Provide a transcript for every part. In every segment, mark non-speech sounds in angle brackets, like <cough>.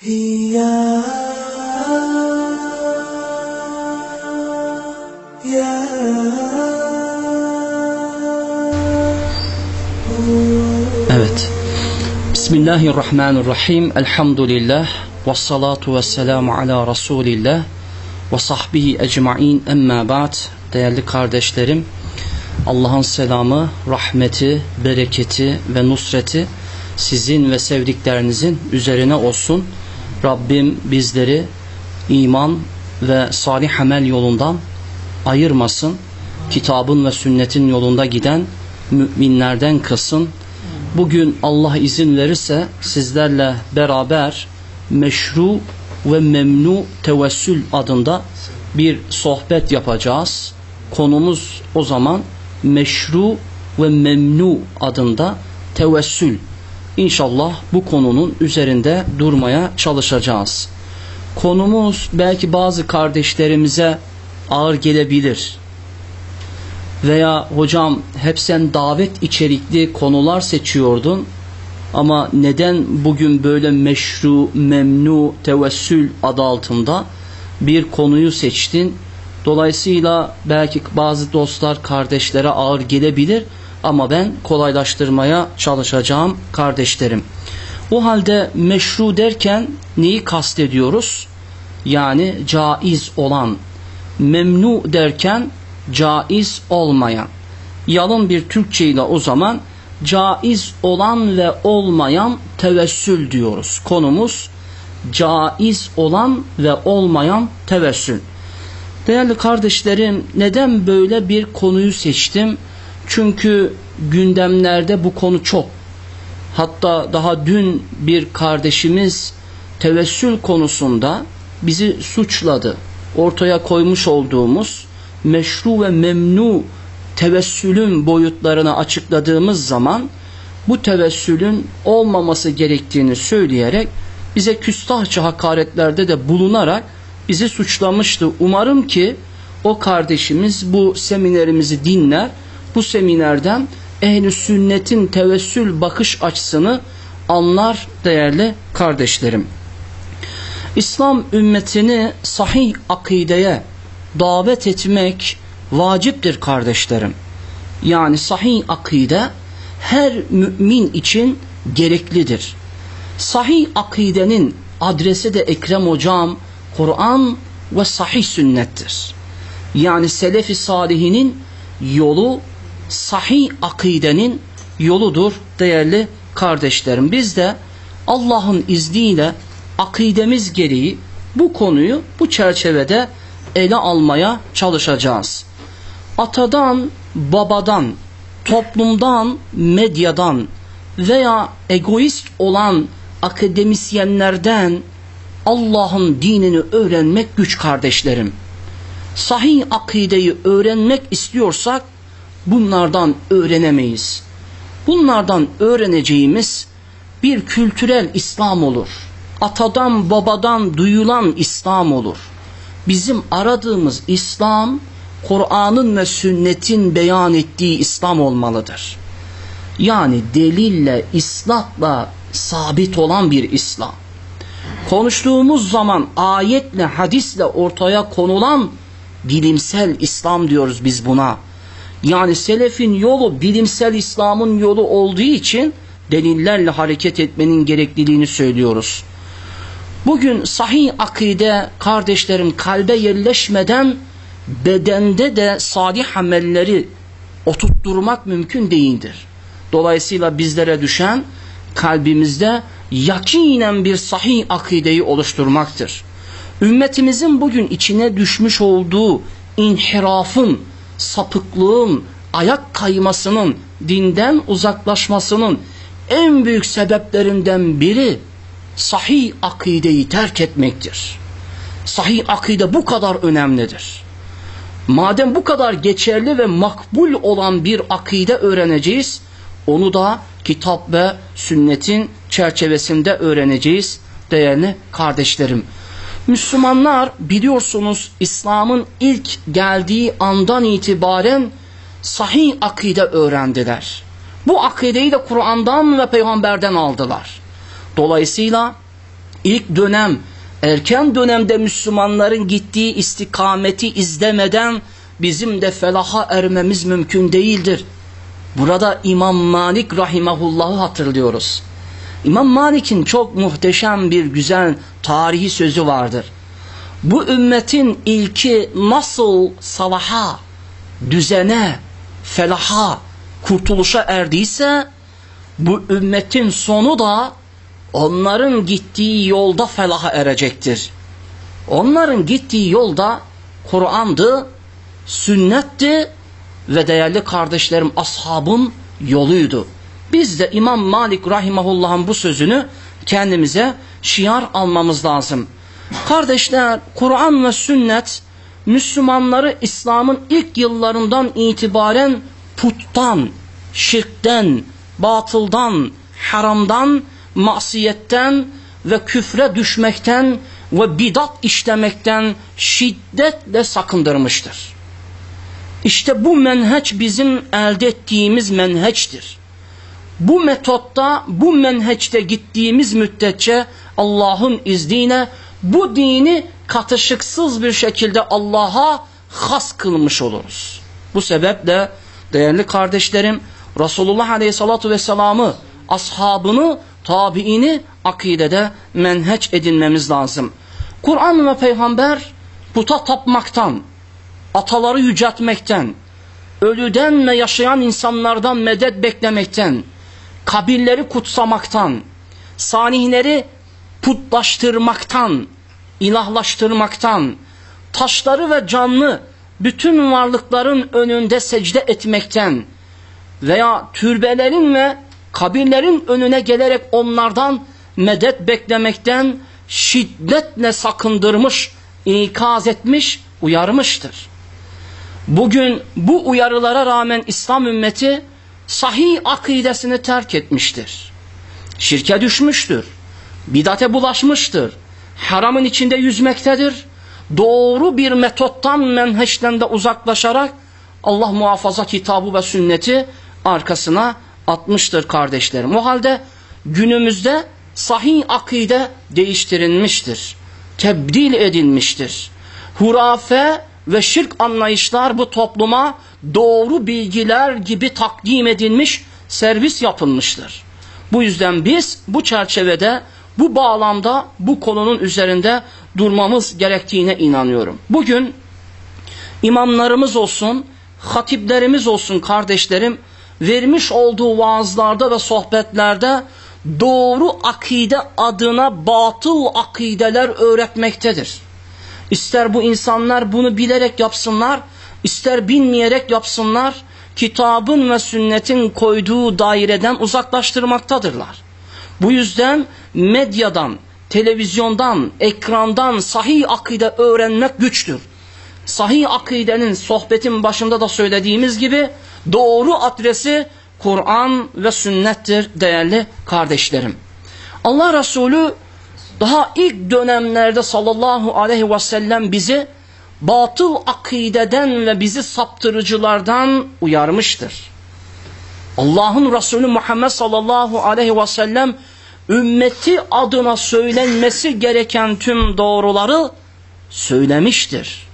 Evet. Bismillahirrahmanirrahim. Elhamdülillah. Ve salatu ve selamu ala Resulillah. Ve sahbihi ecma'in emma ba'd. Değerli kardeşlerim. Allah'ın selamı, rahmeti, bereketi ve nusreti sizin ve sevdiklerinizin üzerine olsun. Rabbim bizleri iman ve salih amel yolundan ayırmasın. Kitabın ve sünnetin yolunda giden müminlerden kılsın. Bugün Allah izin verirse sizlerle beraber meşru ve memnu tevessül adında bir sohbet yapacağız. Konumuz o zaman meşru ve memnu adında tevessül. İnşallah bu konunun üzerinde durmaya çalışacağız. Konumuz belki bazı kardeşlerimize ağır gelebilir veya hocam hep sen davet içerikli konular seçiyordun ama neden bugün böyle meşru, memnu, tevessül adı altında bir konuyu seçtin? Dolayısıyla belki bazı dostlar kardeşlere ağır gelebilir ama ben kolaylaştırmaya çalışacağım kardeşlerim. O halde meşru derken neyi kastediyoruz? Yani caiz olan. Memnu derken caiz olmayan. Yalın bir Türkçe ile o zaman caiz olan ve olmayan tevessül diyoruz. Konumuz caiz olan ve olmayan tevessül. Değerli kardeşlerim neden böyle bir konuyu seçtim? Çünkü gündemlerde bu konu çok. Hatta daha dün bir kardeşimiz tevessül konusunda bizi suçladı. Ortaya koymuş olduğumuz meşru ve memnu tevessülün boyutlarını açıkladığımız zaman bu tevessülün olmaması gerektiğini söyleyerek bize küstahça hakaretlerde de bulunarak bizi suçlamıştı. Umarım ki o kardeşimiz bu seminerimizi dinler, bu seminerden ehli sünnetin tevessül bakış açısını anlar değerli kardeşlerim. İslam ümmetini sahih akideye davet etmek vaciptir kardeşlerim. Yani sahih akide her mümin için gereklidir. Sahih akidenin adresi de Ekrem Hocam Kur'an ve sahih sünnettir. Yani selefi salihinin yolu sahih akidenin yoludur değerli kardeşlerim. Biz de Allah'ın izniyle akidemiz gereği bu konuyu bu çerçevede ele almaya çalışacağız. Atadan, babadan, toplumdan, medyadan veya egoist olan akademisyenlerden Allah'ın dinini öğrenmek güç kardeşlerim. Sahih akideyi öğrenmek istiyorsak bunlardan öğrenemeyiz. Bunlardan öğreneceğimiz bir kültürel İslam olur. Atadan babadan duyulan İslam olur. Bizim aradığımız İslam Kur'an'ın ve sünnetin beyan ettiği İslam olmalıdır. Yani delille, islatla sabit olan bir İslam. Konuştuğumuz zaman ayetle, hadisle ortaya konulan bilimsel İslam diyoruz biz buna. Yani selefin yolu bilimsel İslam'ın yolu olduğu için delillerle hareket etmenin gerekliliğini söylüyoruz. Bugün sahih akide kardeşlerim kalbe yerleşmeden bedende de salih amelleri oturtturmak mümkün değildir. Dolayısıyla bizlere düşen kalbimizde yakinen bir sahih akideyi oluşturmaktır. Ümmetimizin bugün içine düşmüş olduğu inhirafın, sapıklığın, ayak kaymasının, dinden uzaklaşmasının en büyük sebeplerinden biri sahih akideyi terk etmektir. Sahih akide bu kadar önemlidir. Madem bu kadar geçerli ve makbul olan bir akide öğreneceğiz, onu da kitap ve sünnetin çerçevesinde öğreneceğiz değerli kardeşlerim. Müslümanlar biliyorsunuz İslam'ın ilk geldiği andan itibaren sahih akide öğrendiler. Bu akideyi de Kur'an'dan ve peygamberden aldılar. Dolayısıyla ilk dönem erken dönemde Müslümanların gittiği istikameti izlemeden bizim de felaha ermemiz mümkün değildir. Burada İmam Malik rahimahullah'ı hatırlıyoruz. İmam Malik'in çok muhteşem bir güzel tarihi sözü vardır. Bu ümmetin ilki nasıl salaha, düzene, felaha, kurtuluşa erdiyse bu ümmetin sonu da onların gittiği yolda felaha erecektir. Onların gittiği yolda Kur'an'dı, sünnetti ve değerli kardeşlerim ashabın yoluydu. Biz de İmam Malik rahimahullah'ın bu sözünü kendimize şiar almamız lazım. Kardeşler Kur'an ve sünnet Müslümanları İslam'ın ilk yıllarından itibaren puttan, şirkten, batıldan, haramdan, masiyetten ve küfre düşmekten ve bidat işlemekten şiddetle sakındırmıştır. İşte bu menheç bizim elde ettiğimiz menheçtir. Bu metotta, bu menheçte gittiğimiz müddetçe Allah'ın izniyle bu dini katışıksız bir şekilde Allah'a has kılmış oluruz. Bu sebeple değerli kardeşlerim Resulullah Aleyhisselatü Vesselam'ı, ashabını, tabiini akidede menheç edinmemiz lazım. Kur'an ve peygamber puta tapmaktan, ataları yüceltmekten, ölüden ve yaşayan insanlardan medet beklemekten, kabirleri kutsamaktan, sanihleri putlaştırmaktan, ilahlaştırmaktan, taşları ve canlı bütün varlıkların önünde secde etmekten veya türbelerin ve kabirlerin önüne gelerek onlardan medet beklemekten şiddetle sakındırmış, ikaz etmiş, uyarmıştır. Bugün bu uyarılara rağmen İslam ümmeti sahih akidesini terk etmiştir. Şirke düşmüştür. Bidate bulaşmıştır. Haramın içinde yüzmektedir. Doğru bir metottan menheşten de uzaklaşarak Allah muhafaza kitabı ve sünneti arkasına atmıştır kardeşlerim. O halde günümüzde sahih akide değiştirilmiştir. Tebdil edilmiştir. Hurafe ve şirk anlayışlar bu topluma doğru bilgiler gibi takdim edilmiş, servis yapılmıştır. Bu yüzden biz bu çerçevede, bu bağlamda, bu konunun üzerinde durmamız gerektiğine inanıyorum. Bugün imamlarımız olsun, hatiplerimiz olsun kardeşlerim, vermiş olduğu vaazlarda ve sohbetlerde doğru akide adına batıl akideler öğretmektedir. İster bu insanlar bunu bilerek yapsınlar, ister bilmeyerek yapsınlar, kitabın ve sünnetin koyduğu daireden uzaklaştırmaktadırlar. Bu yüzden medyadan, televizyondan, ekrandan sahih akide öğrenmek güçtür. Sahih akidenin sohbetin başında da söylediğimiz gibi doğru adresi Kur'an ve sünnettir değerli kardeşlerim. Allah Resulü daha ilk dönemlerde sallallahu aleyhi ve sellem bizi batıl akideden ve bizi saptırıcılardan uyarmıştır. Allah'ın Resulü Muhammed sallallahu aleyhi ve sellem ümmeti adına söylenmesi gereken tüm doğruları söylemiştir.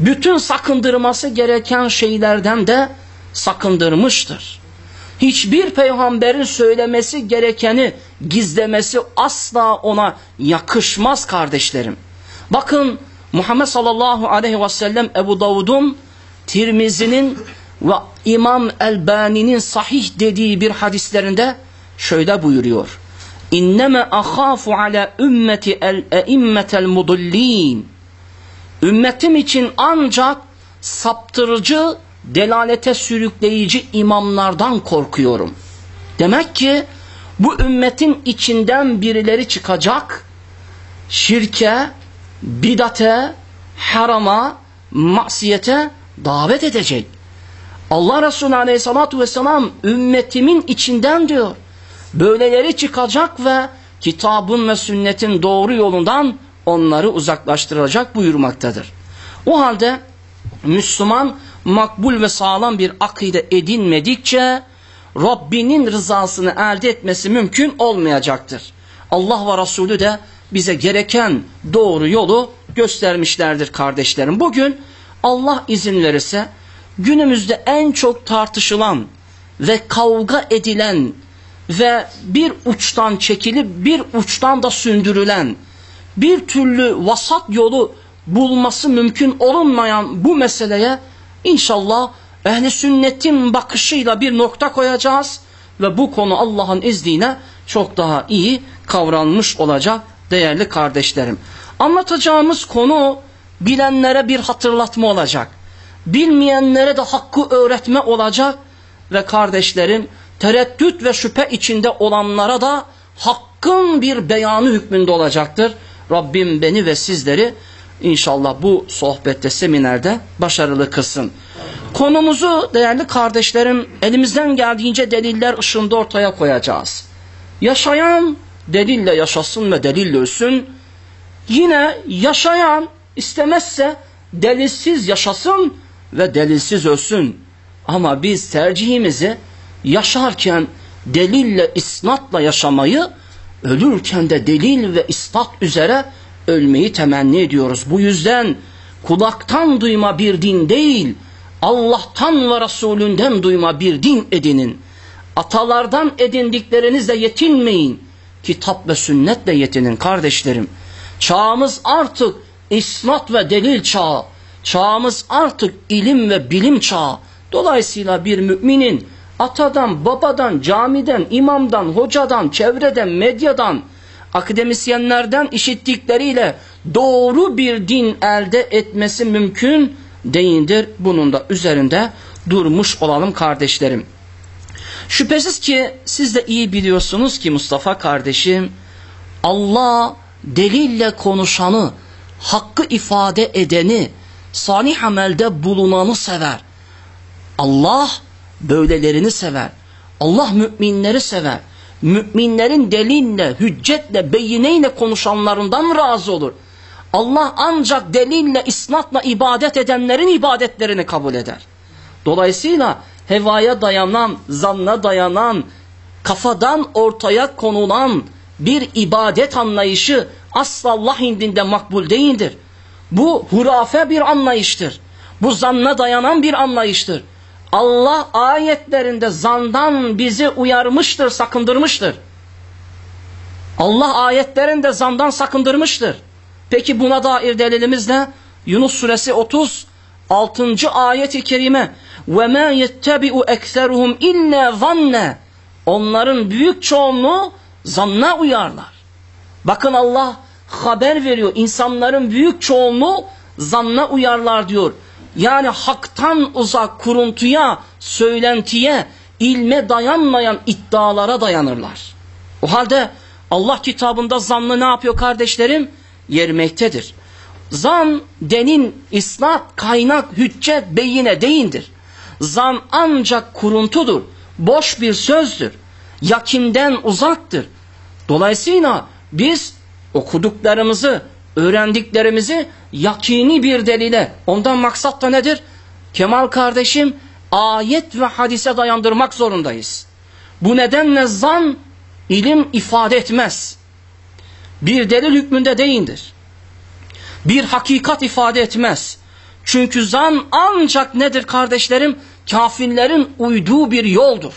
Bütün sakındırması gereken şeylerden de sakındırmıştır. Hiçbir peygamberin söylemesi gerekeni gizlemesi asla ona yakışmaz kardeşlerim. Bakın Muhammed sallallahu aleyhi ve sellem Ebu Davud'un Tirmizi'nin ve İmam Elbani'nin sahih dediği bir hadislerinde şöyle buyuruyor. İnneme ahafu ala ümmeti el eimmetel mudullin. Ümmetim için ancak saptırıcı, delalete sürükleyici imamlardan korkuyorum. Demek ki bu ümmetin içinden birileri çıkacak, şirke, bidate, harama, masiyete davet edecek. Allah Resulü Aleyhisselatü Vesselam ümmetimin içinden diyor. Böyleleri çıkacak ve kitabın ve sünnetin doğru yolundan onları uzaklaştıracak buyurmaktadır. O halde Müslüman makbul ve sağlam bir akide edinmedikçe Rabbinin rızasını elde etmesi mümkün olmayacaktır. Allah ve Resulü de bize gereken doğru yolu göstermişlerdir kardeşlerim. Bugün Allah izin verirse günümüzde en çok tartışılan ve kavga edilen ve bir uçtan çekilip bir uçtan da sündürülen bir türlü vasat yolu bulması mümkün olunmayan bu meseleye inşallah ehli sünnetin bakışıyla bir nokta koyacağız ve bu konu Allah'ın izniyle çok daha iyi kavranmış olacak değerli kardeşlerim. Anlatacağımız konu bilenlere bir hatırlatma olacak. Bilmeyenlere de hakkı öğretme olacak ve kardeşlerim tereddüt ve şüphe içinde olanlara da hakkın bir beyanı hükmünde olacaktır. Rabbim beni ve sizleri inşallah bu sohbette, seminerde başarılı kılsın. Konumuzu değerli kardeşlerim elimizden geldiğince deliller ışığında ortaya koyacağız. Yaşayan delille yaşasın ve delille ölsün. Yine yaşayan istemezse delilsiz yaşasın ve delilsiz ölsün. Ama biz tercihimizi yaşarken delille isnatla yaşamayı, ölürken de delil ve isnat üzere ölmeyi temenni ediyoruz. Bu yüzden kulaktan duyma bir din değil, Allah'tan ve Resulünden duyma bir din edinin. Atalardan edindiklerinizle yetinmeyin. Kitap ve sünnetle yetinin kardeşlerim. Çağımız artık isnat ve delil çağı. Çağımız artık ilim ve bilim çağı. Dolayısıyla bir müminin atadan, babadan, camiden, imamdan, hocadan, çevreden, medyadan, akademisyenlerden işittikleriyle doğru bir din elde etmesi mümkün değildir. Bunun da üzerinde durmuş olalım kardeşlerim. Şüphesiz ki siz de iyi biliyorsunuz ki Mustafa kardeşim Allah delille konuşanı, hakkı ifade edeni, salih amelde bulunanı sever. Allah böylelerini sever. Allah müminleri sever. Müminlerin delille, hüccetle, beyineyle konuşanlarından razı olur. Allah ancak delille, isnatla ibadet edenlerin ibadetlerini kabul eder. Dolayısıyla hevaya dayanan, zanna dayanan, kafadan ortaya konulan bir ibadet anlayışı asla Allah indinde makbul değildir. Bu hurafe bir anlayıştır. Bu zanna dayanan bir anlayıştır. Allah ayetlerinde zandan bizi uyarmıştır, sakındırmıştır. Allah ayetlerinde zandan sakındırmıştır. Peki buna dair delilimiz ne? Yunus suresi 30 6. ayet-i kerime ma yettebi'u ekseruhum illa zanne onların büyük çoğunluğu zanna uyarlar. Bakın Allah haber veriyor. İnsanların büyük çoğunluğu zanna uyarlar diyor. Yani haktan uzak kuruntuya, söylentiye, ilme dayanmayan iddialara dayanırlar. O halde Allah kitabında zannı ne yapıyor kardeşlerim? Yermektedir. Zan denin isnat, kaynak, hüccet, beyine değindir. Zan ancak kuruntudur, boş bir sözdür, yakinden uzaktır. Dolayısıyla biz okuduklarımızı, öğrendiklerimizi yakini bir delile, ondan maksat da nedir? Kemal kardeşim, ayet ve hadise dayandırmak zorundayız. Bu nedenle zan ilim ifade etmez. Bir delil hükmünde değildir. Bir hakikat ifade etmez. Çünkü zan ancak nedir kardeşlerim? Kafirlerin uyduğu bir yoldur.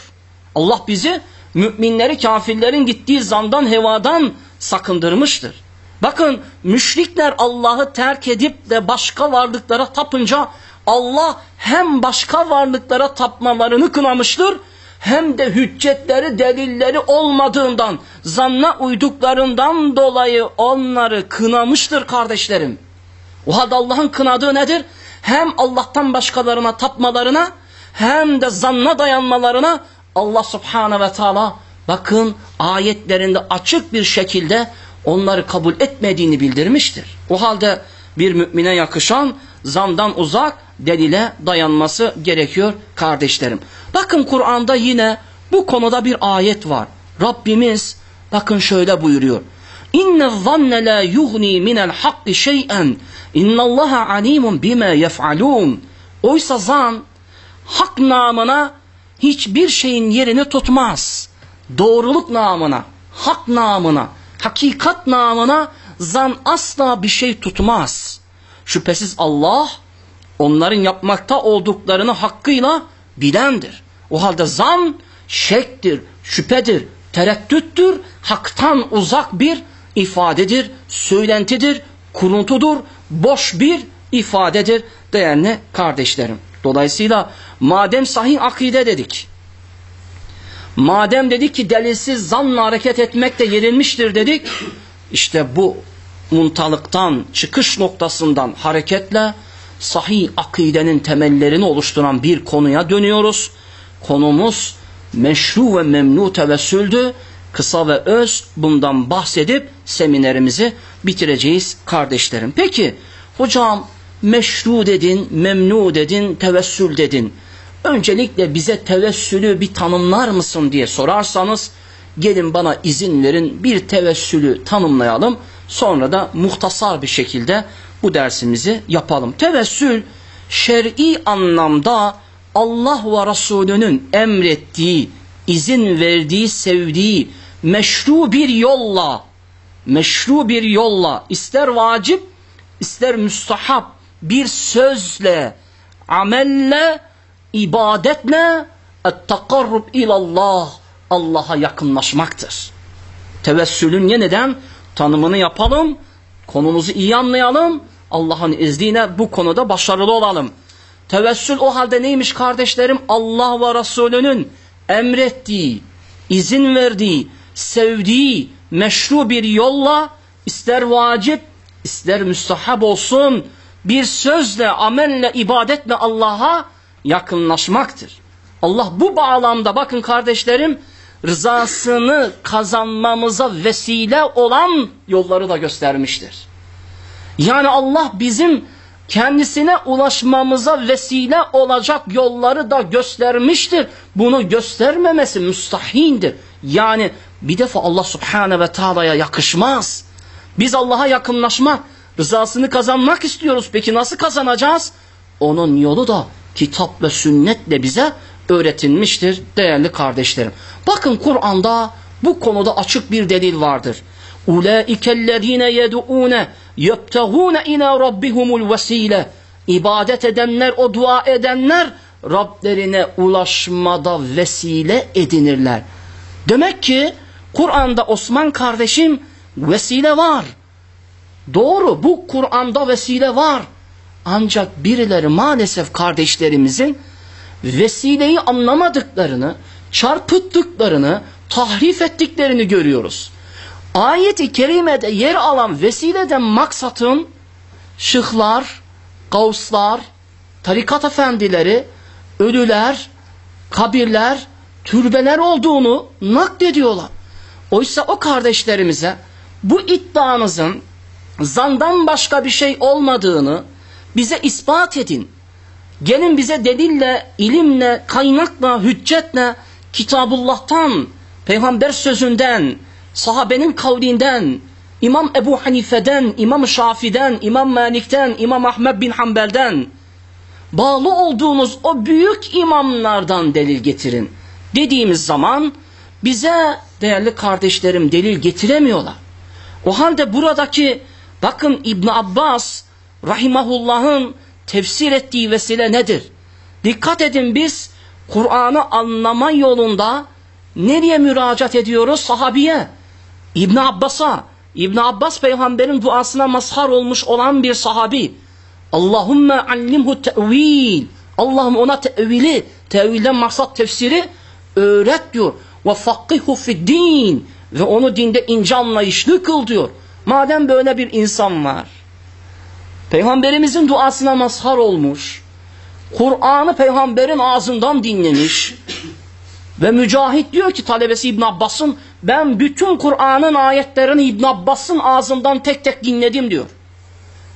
Allah bizi müminleri kafirlerin gittiği zandan hevadan sakındırmıştır. Bakın müşrikler Allah'ı terk edip de başka varlıklara tapınca Allah hem başka varlıklara tapmalarını kınamıştır hem de hüccetleri delilleri olmadığından zanna uyduklarından dolayı onları kınamıştır kardeşlerim. O halde Allah'ın kınadığı nedir? Hem Allah'tan başkalarına tapmalarına hem de zanna dayanmalarına Allah subhanahu ve teala bakın ayetlerinde açık bir şekilde onları kabul etmediğini bildirmiştir. O halde bir mümine yakışan zandan uzak delile dayanması gerekiyor kardeşlerim. Bakın Kur'an'da yine bu konuda bir ayet var. Rabbimiz bakın şöyle buyuruyor. İnne zanne la yughni minel hakki şey'en innallaha alimun bima yef'alun. Oysa zan hak namına hiçbir şeyin yerini tutmaz. Doğruluk namına, hak namına, hakikat namına zan asla bir şey tutmaz. Şüphesiz Allah onların yapmakta olduklarını hakkıyla bilendir. O halde zan şektir, şüphedir, tereddüttür, haktan uzak bir ifadedir, söylentidir, kuruntudur, boş bir ifadedir değerli kardeşlerim. Dolayısıyla madem sahih akide dedik, madem dedik ki delilsiz zanla hareket etmek de yenilmiştir dedik, işte bu muntalıktan, çıkış noktasından hareketle sahih akidenin temellerini oluşturan bir konuya dönüyoruz. Konumuz meşru ve memnu tevessüldü. Kısa ve öz bundan bahsedip seminerimizi bitireceğiz kardeşlerim. Peki hocam meşru dedin, memnu dedin, tevessül dedin. Öncelikle bize tevessülü bir tanımlar mısın diye sorarsanız gelin bana izin verin bir tevessülü tanımlayalım. Sonra da muhtasar bir şekilde bu dersimizi yapalım. Tevessül şer'i anlamda Allah ve Resulünün emrettiği, izin verdiği, sevdiği meşru bir yolla, meşru bir yolla ister vacip, ister müstahap bir sözle, amelle, ibadetle et-takarrub ilallah Allah'a yakınlaşmaktır. Tevessülün yeniden tanımını yapalım, konumuzu iyi anlayalım, Allah'ın izniyle bu konuda başarılı olalım. Tevessül o halde neymiş kardeşlerim? Allah ve Resulünün emrettiği, izin verdiği, sevdiği meşru bir yolla ister vacip, ister müstahap olsun bir sözle, amelle, ibadetle Allah'a yakınlaşmaktır. Allah bu bağlamda bakın kardeşlerim rızasını kazanmamıza vesile olan yolları da göstermiştir. Yani Allah bizim kendisine ulaşmamıza vesile olacak yolları da göstermiştir. Bunu göstermemesi müstahindir. Yani bir defa Allah subhane ve taala'ya yakışmaz. Biz Allah'a yakınlaşmak, rızasını kazanmak istiyoruz. Peki nasıl kazanacağız? Onun yolu da kitap ve sünnetle bize öğretilmiştir değerli kardeşlerim. Bakın Kur'an'da bu konuda açık bir delil vardır. Ulaikellezine yed'une yebtagune ila rabbihumul vesile. İbadet edenler, o dua edenler Rablerine ulaşmada vesile edinirler. Demek ki Kur'an'da Osman kardeşim vesile var. Doğru bu Kur'an'da vesile var. Ancak birileri maalesef kardeşlerimizin vesileyi anlamadıklarını, çarpıttıklarını, tahrif ettiklerini görüyoruz. Ayet-i kerimede yer alan vesileden maksatın şıhlar, gavslar, tarikat efendileri, ölüler, kabirler, türbeler olduğunu naklediyorlar. Oysa o kardeşlerimize bu iddianızın zandan başka bir şey olmadığını bize ispat edin. Gelin bize delille, ilimle, kaynakla, hüccetle, Kitabullah'tan, peygamber sözünden, sahabenin kavlinden, İmam Ebu Hanife'den, İmam Şafi'den, İmam Malik'ten, İmam Ahmed bin Hanbel'den bağlı olduğunuz o büyük imamlardan delil getirin. Dediğimiz zaman bize değerli kardeşlerim delil getiremiyorlar. O halde buradaki bakın İbn Abbas rahimahullah'ın tefsir ettiği vesile nedir? Dikkat edin biz Kur'an'ı anlama yolunda nereye müracaat ediyoruz? Sahabiye. İbn Abbas'a. İbn Abbas peygamberin duasına mazhar olmuş olan bir sahabi. Allahümme allimhu te'vil. Allah'ım ona tevili, tevilden maksat tefsiri öğret diyor. Ve fakkihu din. Ve onu dinde ince anlayışlı kıl diyor. Madem böyle bir insan var. Peygamberimizin duasına mazhar olmuş. Kur'an'ı peygamberin ağzından dinlemiş. Ve Mücahit diyor ki talebesi İbn Abbas'ın ben bütün Kur'an'ın ayetlerini İbn Abbas'ın ağzından tek tek dinledim diyor.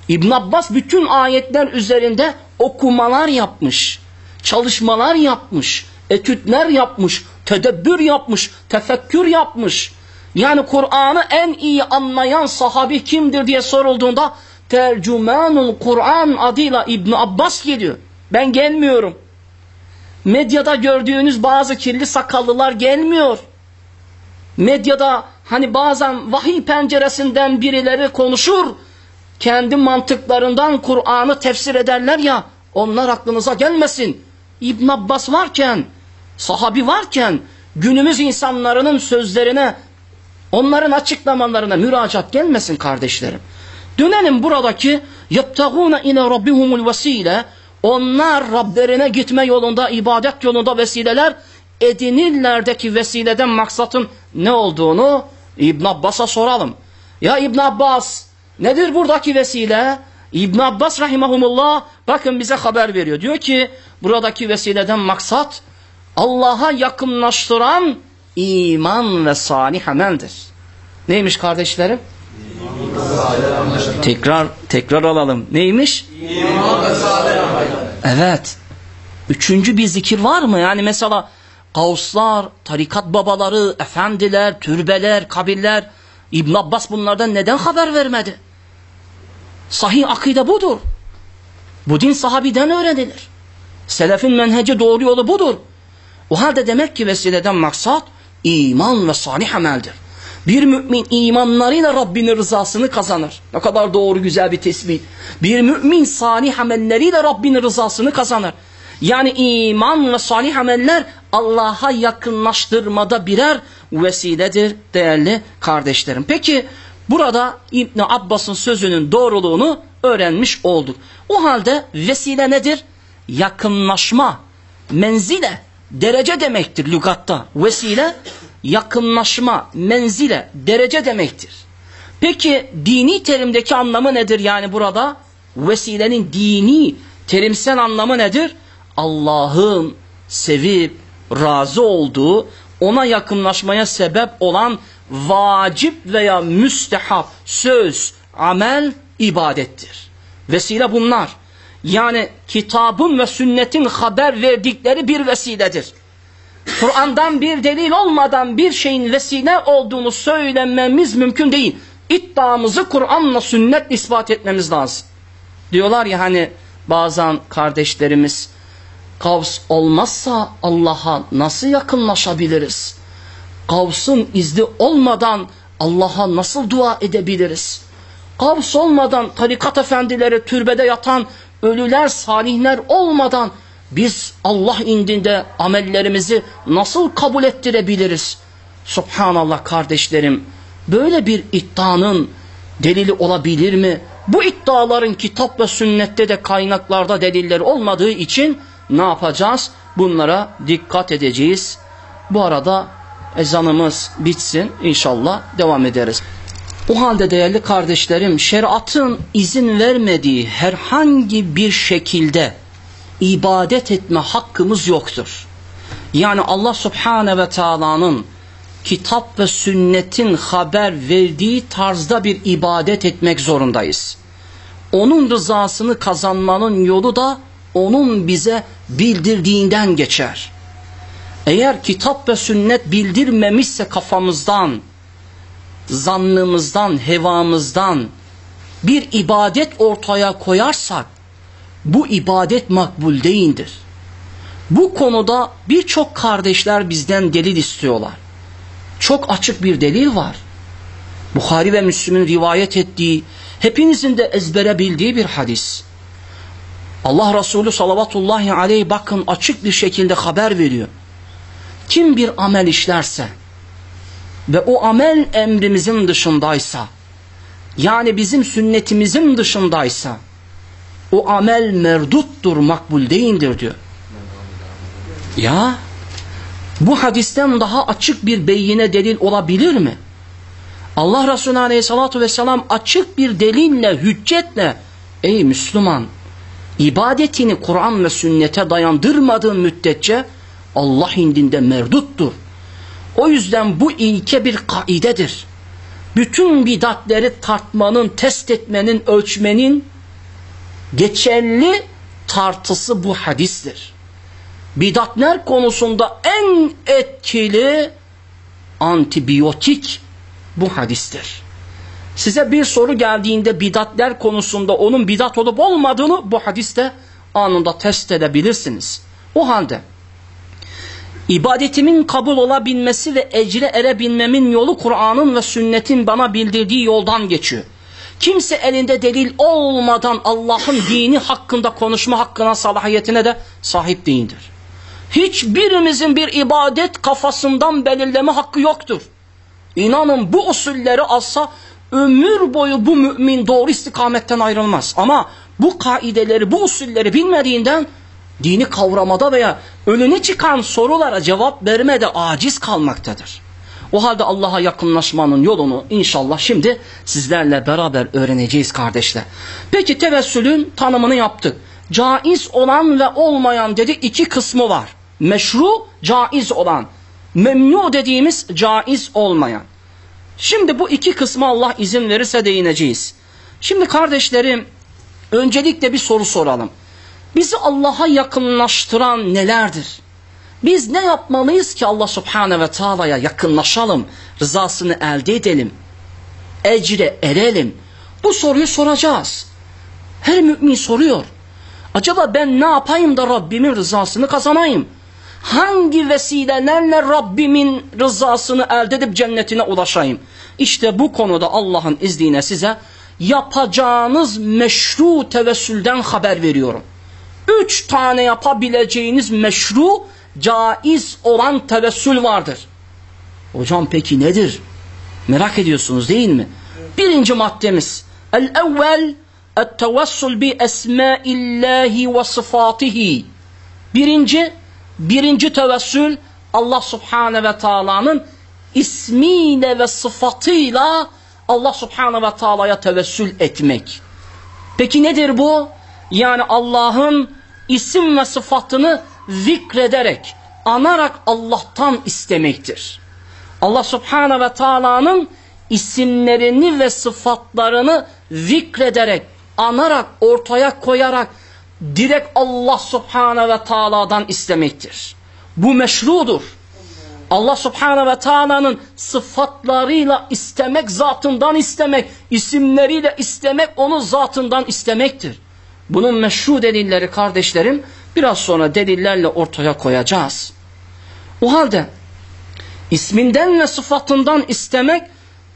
İbn Abbas bütün ayetler üzerinde okumalar yapmış. Çalışmalar yapmış. Etütler yapmış. Tedebbür yapmış. Tefekkür yapmış. Yani Kur'an'ı en iyi anlayan sahabi kimdir diye sorulduğunda tercümanul Kur'an adıyla İbn Abbas geliyor. Ben gelmiyorum. Medyada gördüğünüz bazı kirli sakallılar gelmiyor. Medyada hani bazen vahiy penceresinden birileri konuşur, kendi mantıklarından Kur'an'ı tefsir ederler ya, onlar aklınıza gelmesin. İbn Abbas varken, sahabi varken, günümüz insanlarının sözlerine, onların açıklamalarına müracaat gelmesin kardeşlerim. Dönelim buradaki يَبْتَغُونَ اِلَى رَبِّهُمُ الْوَس۪يلَ Onlar Rablerine gitme yolunda, ibadet yolunda vesileler edinirlerdeki vesileden maksatın ne olduğunu İbn Abbas'a soralım. Ya İbn Abbas nedir buradaki vesile? İbn Abbas rahimahumullah bakın bize haber veriyor. Diyor ki buradaki vesileden maksat Allah'a yakınlaştıran iman ve salih ameldir. Neymiş kardeşlerim? Tekrar tekrar alalım. Neymiş? İman ve salih amel. Evet. Üçüncü bir zikir var mı? Yani mesela Gavslar, tarikat babaları, efendiler, türbeler, kabirler İbn Abbas bunlardan neden haber vermedi? Sahih akide budur. Bu din sahabiden öğrenilir. Selefin menheci doğru yolu budur. O halde demek ki vesileden maksat iman ve salih ameldir. Bir mümin imanlarıyla Rabbinin rızasını kazanır. Ne kadar doğru güzel bir tespit. Bir mümin salih amelleriyle Rabbinin rızasını kazanır. Yani iman ve salih ameller Allah'a yakınlaştırmada birer vesiledir değerli kardeşlerim. Peki burada İbn Abbas'ın sözünün doğruluğunu öğrenmiş olduk. O halde vesile nedir? Yakınlaşma, menzile, derece demektir lügatta. Vesile yakınlaşma, menzile, derece demektir. Peki dini terimdeki anlamı nedir yani burada? Vesilenin dini terimsel anlamı nedir? Allah'ın sevip razı olduğu, ona yakınlaşmaya sebep olan vacip veya müstehap söz, amel, ibadettir. Vesile bunlar. Yani kitabın ve sünnetin haber verdikleri bir vesiledir. Kur'an'dan bir delil olmadan bir şeyin vesile olduğunu söylememiz mümkün değil. İddiamızı Kur'an'la sünnet ispat etmemiz lazım. Diyorlar ya hani bazen kardeşlerimiz Kavs olmazsa Allah'a nasıl yakınlaşabiliriz? Kavs'ın izni olmadan Allah'a nasıl dua edebiliriz? Kavs olmadan tarikat efendileri türbede yatan ölüler salihler olmadan biz Allah indinde amellerimizi nasıl kabul ettirebiliriz? Subhanallah kardeşlerim böyle bir iddianın delili olabilir mi? Bu iddiaların kitap ve sünnette de kaynaklarda delilleri olmadığı için ne yapacağız? Bunlara dikkat edeceğiz. Bu arada ezanımız bitsin inşallah devam ederiz. O halde değerli kardeşlerim şeriatın izin vermediği herhangi bir şekilde ibadet etme hakkımız yoktur. Yani Allah Subhane ve Taala'nın kitap ve sünnetin haber verdiği tarzda bir ibadet etmek zorundayız. Onun rızasını kazanmanın yolu da onun bize bildirdiğinden geçer. Eğer kitap ve sünnet bildirmemişse kafamızdan, zannımızdan, hevamızdan bir ibadet ortaya koyarsak bu ibadet makbul değildir. Bu konuda birçok kardeşler bizden delil istiyorlar. Çok açık bir delil var. Bukhari ve Müslüm'ün rivayet ettiği, hepinizin de ezbere bildiği bir hadis. Allah Resulü salavatullahi aleyhi bakın açık bir şekilde haber veriyor. Kim bir amel işlerse ve o amel emrimizin dışındaysa yani bizim sünnetimizin dışındaysa o amel merduttur, makbul değildir diyor. Ya bu hadisten daha açık bir beyine delil olabilir mi? Allah Resulü Aleyhisselatü Vesselam açık bir delille, hüccetle ey Müslüman ibadetini Kur'an ve sünnete dayandırmadığın müddetçe Allah indinde merduttur. O yüzden bu ilke bir kaidedir. Bütün bidatleri tartmanın, test etmenin, ölçmenin geçerli tartısı bu hadistir. Bidatler konusunda en etkili antibiyotik bu hadistir. Size bir soru geldiğinde bidatler konusunda onun bidat olup olmadığını bu hadiste anında test edebilirsiniz. O halde İbadetimin kabul olabilmesi ve ecre erebilmemin yolu Kur'an'ın ve sünnetin bana bildirdiği yoldan geçiyor. Kimse elinde delil olmadan Allah'ın dini hakkında konuşma hakkına salahiyetine de sahip değildir. Hiçbirimizin bir ibadet kafasından belirleme hakkı yoktur. İnanın bu usulleri alsa ömür boyu bu mümin doğru istikametten ayrılmaz. Ama bu kaideleri, bu usulleri bilmediğinden dini kavramada veya önüne çıkan sorulara cevap vermede aciz kalmaktadır. O halde Allah'a yakınlaşmanın yolunu inşallah şimdi sizlerle beraber öğreneceğiz kardeşler. Peki tevessülün tanımını yaptık. Caiz olan ve olmayan dedik iki kısmı var. Meşru, caiz olan. Memnu dediğimiz caiz olmayan. Şimdi bu iki kısmı Allah izin verirse değineceğiz. Şimdi kardeşlerim öncelikle bir soru soralım. Bizi Allah'a yakınlaştıran nelerdir? Biz ne yapmalıyız ki Allah Subhanahu ve Taala'ya yakınlaşalım, rızasını elde edelim, ecre erelim? Bu soruyu soracağız. Her mümin soruyor. Acaba ben ne yapayım da Rabbimin rızasını kazanayım? Hangi vesilelerle Rabbimin rızasını elde edip cennetine ulaşayım? İşte bu konuda Allah'ın izniyle size yapacağınız meşru tevessülden haber veriyorum. Üç tane yapabileceğiniz meşru, caiz olan tevessül vardır. Hocam peki nedir? Merak ediyorsunuz değil mi? Birinci maddemiz. El-evvel el-tevessül bi esmaillahi ve sıfatihi. Birinci, birinci tevessül Allah Subhanahu ve Taala'nın ismiyle ve sıfatıyla Allah Subhanahu ve Taala'ya tevessül etmek. Peki nedir bu? Yani Allah'ın isim ve sıfatını zikrederek, anarak Allah'tan istemektir. Allah Subhanahu ve Taala'nın isimlerini ve sıfatlarını zikrederek, anarak, ortaya koyarak direkt Allah Subhanahu ve Taala'dan istemektir. Bu meşrudur. Allah Subhanahu ve Taala'nın sıfatlarıyla istemek, zatından istemek, isimleriyle istemek, onu zatından istemektir. Bunun meşru delilleri kardeşlerim biraz sonra delillerle ortaya koyacağız. O halde isminden ve sıfatından istemek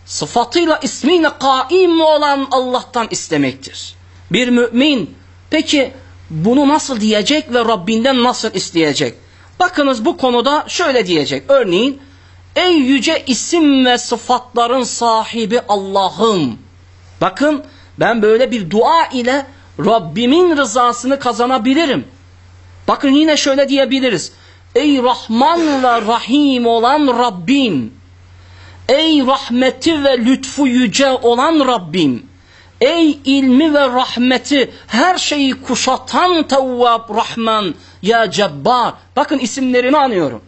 sıfatıyla ismiyle kaim olan Allah'tan istemektir. Bir mümin peki bunu nasıl diyecek ve Rabbinden nasıl isteyecek? Bakınız bu konuda şöyle diyecek. Örneğin ey yüce isim ve sıfatların sahibi Allah'ım. Bakın ben böyle bir dua ile Rabbimin rızasını kazanabilirim. Bakın yine şöyle diyebiliriz. Ey Rahman ve Rahim olan Rabbim. Ey rahmeti ve lütfu yüce olan Rabbim. Ey ilmi ve rahmeti her şeyi kuşatan Tevvab Rahman ya Cebbar. Bakın isimlerini anıyorum.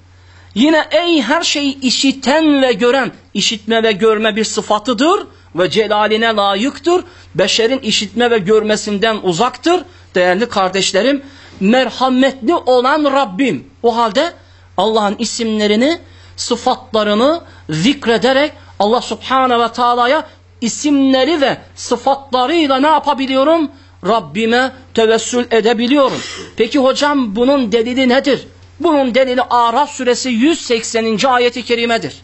Yine ey her şeyi işiten ve gören, işitme ve görme bir sıfatıdır ve celaline layıktır. Beşerin işitme ve görmesinden uzaktır. Değerli kardeşlerim, merhametli olan Rabbim. O halde Allah'ın isimlerini, sıfatlarını zikrederek Allah Subhanahu ve Taala'ya isimleri ve sıfatlarıyla ne yapabiliyorum? Rabbime tevessül edebiliyorum. Peki hocam bunun delili nedir? Bunun delili Araf suresi 180. ayeti kerimedir.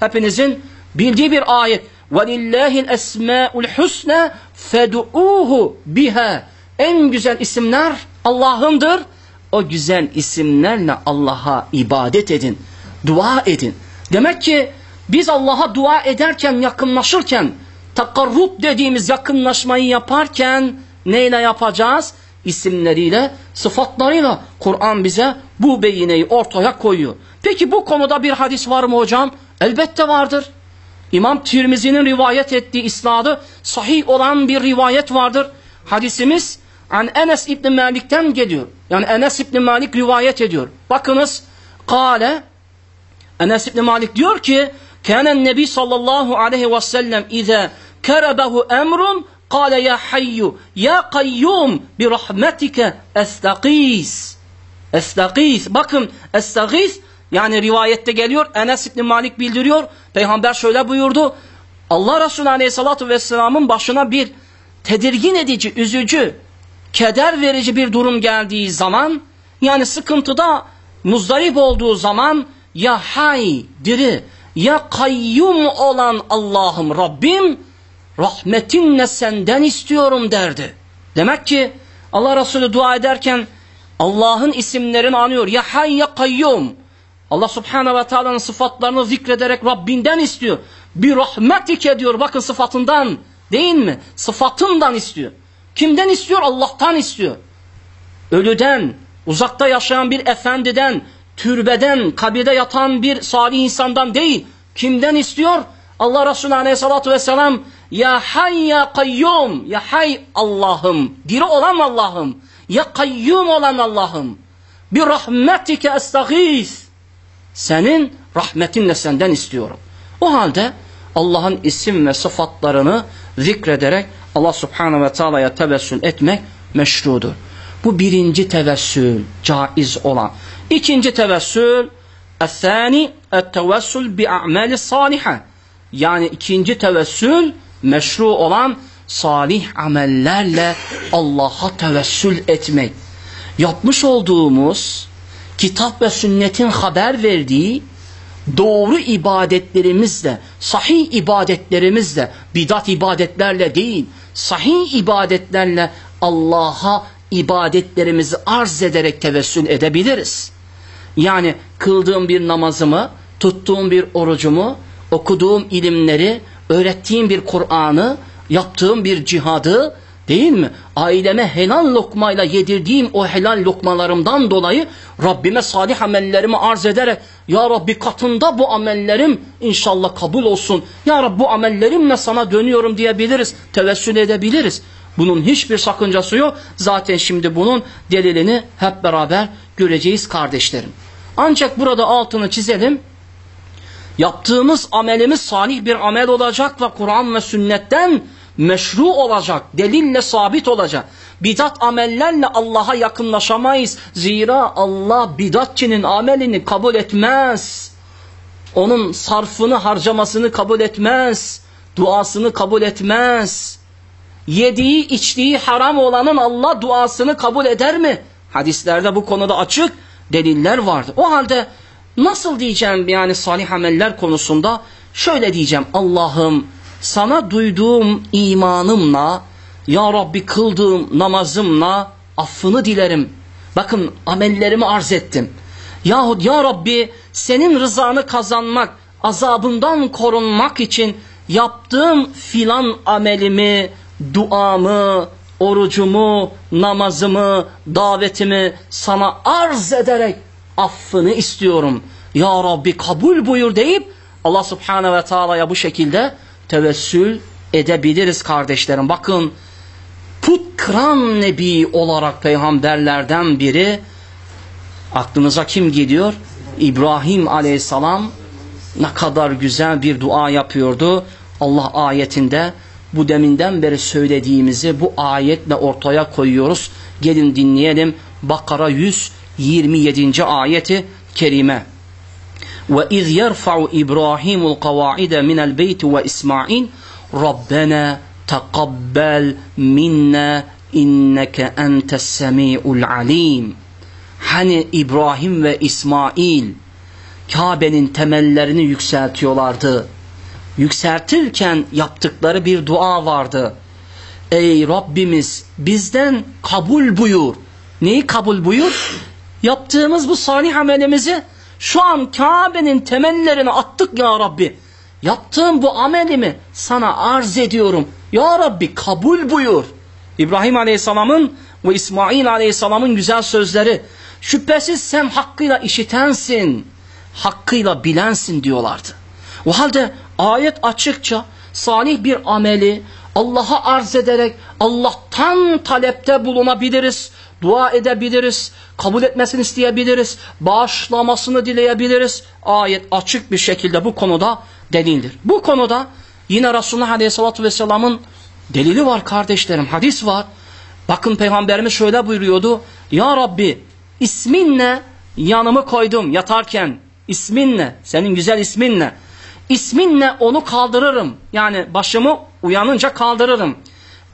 Hepinizin bildiği bir ayet. وَلِلَّهِ الْاَسْمَاءُ الْحُسْنَى فَدُعُوهُ biha. En güzel isimler Allah'ındır. O güzel isimlerle Allah'a ibadet edin. Dua edin. Demek ki biz Allah'a dua ederken, yakınlaşırken, takarrub dediğimiz yakınlaşmayı yaparken neyle yapacağız? İsimleriyle, sıfatlarıyla Kur'an bize bu beyineyi ortaya koyuyor. Peki bu konuda bir hadis var mı hocam? Elbette vardır. İmam Tirmizi'nin rivayet ettiği isnadı sahih olan bir rivayet vardır. Hadisimiz an Enes İbni Malik'ten geliyor. Yani Enes İbni Malik rivayet ediyor. Bakınız kale Enes İbni Malik diyor ki Kânen Nebi sallallahu aleyhi ve sellem İze kerebehu emrun Kale ya hayyu ya kayyum bi rahmetike estagis. Estagis. Bakın estagis yani rivayette geliyor Enes İbni Malik bildiriyor. Peygamber şöyle buyurdu. Allah Resulü Aleyhisselatü Vesselam'ın başına bir tedirgin edici, üzücü, keder verici bir durum geldiği zaman yani sıkıntıda muzdarip olduğu zaman ya hay diri ya kayyum olan Allah'ım Rabbim rahmetinle senden istiyorum derdi. Demek ki Allah Resulü dua ederken Allah'ın isimlerini anıyor. Ya hay ya kayyum. Allah subhanahu ve teala'nın sıfatlarını zikrederek Rabbinden istiyor. Bir rahmetike diyor bakın sıfatından değil mi? Sıfatından istiyor. Kimden istiyor? Allah'tan istiyor. Ölüden, uzakta yaşayan bir efendiden, türbeden, kabirde yatan bir salih insandan değil. Kimden istiyor? Allah Resulü Aleyhisselatü Vesselam Ya hay ya kayyum, ya hay Allah'ım, diri olan Allah'ım, ya kayyum olan Allah'ım, bir rahmetike estağiz Senin rahmetinle senden istiyorum. O halde Allah'ın isim ve sıfatlarını zikrederek Allah subhanahu ve taala'ya tevessül etmek meşrudur. Bu birinci tevessül, caiz olan. İkinci tevessül, الثاني التوسل بأعمال صالحة. Yani ikinci tevessül meşru olan salih amellerle Allah'a tevessül etmek. Yapmış olduğumuz kitap ve sünnetin haber verdiği doğru ibadetlerimizle, sahih ibadetlerimizle, bidat ibadetlerle değil, sahih ibadetlerle Allah'a ibadetlerimizi arz ederek tevessül edebiliriz. Yani kıldığım bir namazımı, tuttuğum bir orucumu, okuduğum ilimleri, öğrettiğim bir Kur'an'ı, yaptığım bir cihadı, değil mi? Aileme helal lokmayla yedirdiğim o helal lokmalarımdan dolayı Rabbime salih amellerimi arz ederek Ya Rabbi katında bu amellerim inşallah kabul olsun. Ya Rabbi bu amellerimle sana dönüyorum diyebiliriz. Tevessül edebiliriz. Bunun hiçbir sakıncası yok. Zaten şimdi bunun delilini hep beraber göreceğiz kardeşlerim. Ancak burada altını çizelim. Yaptığımız amelimiz salih bir amel olacak ve Kur'an ve sünnetten meşru olacak, delille sabit olacak. Bidat amellerle Allah'a yakınlaşamayız. Zira Allah bidatçinin amelini kabul etmez. Onun sarfını, harcamasını kabul etmez. Duasını kabul etmez. Yediği, içtiği haram olanın Allah duasını kabul eder mi? Hadislerde bu konuda açık deliller vardır. O halde nasıl diyeceğim yani salih ameller konusunda? Şöyle diyeceğim Allah'ım sana duyduğum imanımla ya Rabbi kıldığım namazımla affını dilerim. Bakın amellerimi arz ettim. Yahut ya Rabbi senin rızanı kazanmak, azabından korunmak için yaptığım filan amelimi, duamı, orucumu, namazımı, davetimi sana arz ederek affını istiyorum. Ya Rabbi kabul buyur deyip Allah Subhanahu ve Taala'ya bu şekilde tevessül edebiliriz kardeşlerim. Bakın put kıran nebi olarak peygamberlerden biri aklınıza kim geliyor? İbrahim aleyhisselam ne kadar güzel bir dua yapıyordu. Allah ayetinde bu deminden beri söylediğimizi bu ayetle ortaya koyuyoruz. Gelin dinleyelim. Bakara 127. ayeti kerime. وإذ يرفع إبراهيم القواعد من البيت وإسماعيل ربنا تقبل منا إنك أنت السميع العليم Hani İbrahim ve İsmail Kabe'nin temellerini yükseltiyorlardı. Yükseltirken yaptıkları bir dua vardı. Ey Rabbimiz bizden kabul buyur. Neyi kabul buyur? Yaptığımız bu salih amelimizi şu an Kabe'nin temellerini attık ya Rabbi. Yaptığım bu amelimi sana arz ediyorum. Ya Rabbi kabul buyur. İbrahim Aleyhisselam'ın ve İsmail Aleyhisselam'ın güzel sözleri. Şüphesiz sen hakkıyla işitensin, hakkıyla bilensin diyorlardı. O halde ayet açıkça salih bir ameli Allah'a arz ederek Allah'tan talepte bulunabiliriz, dua edebiliriz, kabul etmesini isteyebiliriz, bağışlamasını dileyebiliriz. Ayet açık bir şekilde bu konuda delildir. Bu konuda yine Resulullah Aleyhisselatü Vesselam'ın delili var kardeşlerim, hadis var. Bakın Peygamberimiz şöyle buyuruyordu. Ya Rabbi isminle yanımı koydum yatarken. İsminle, senin güzel isminle. İsminle onu kaldırırım. Yani başımı uyanınca kaldırırım.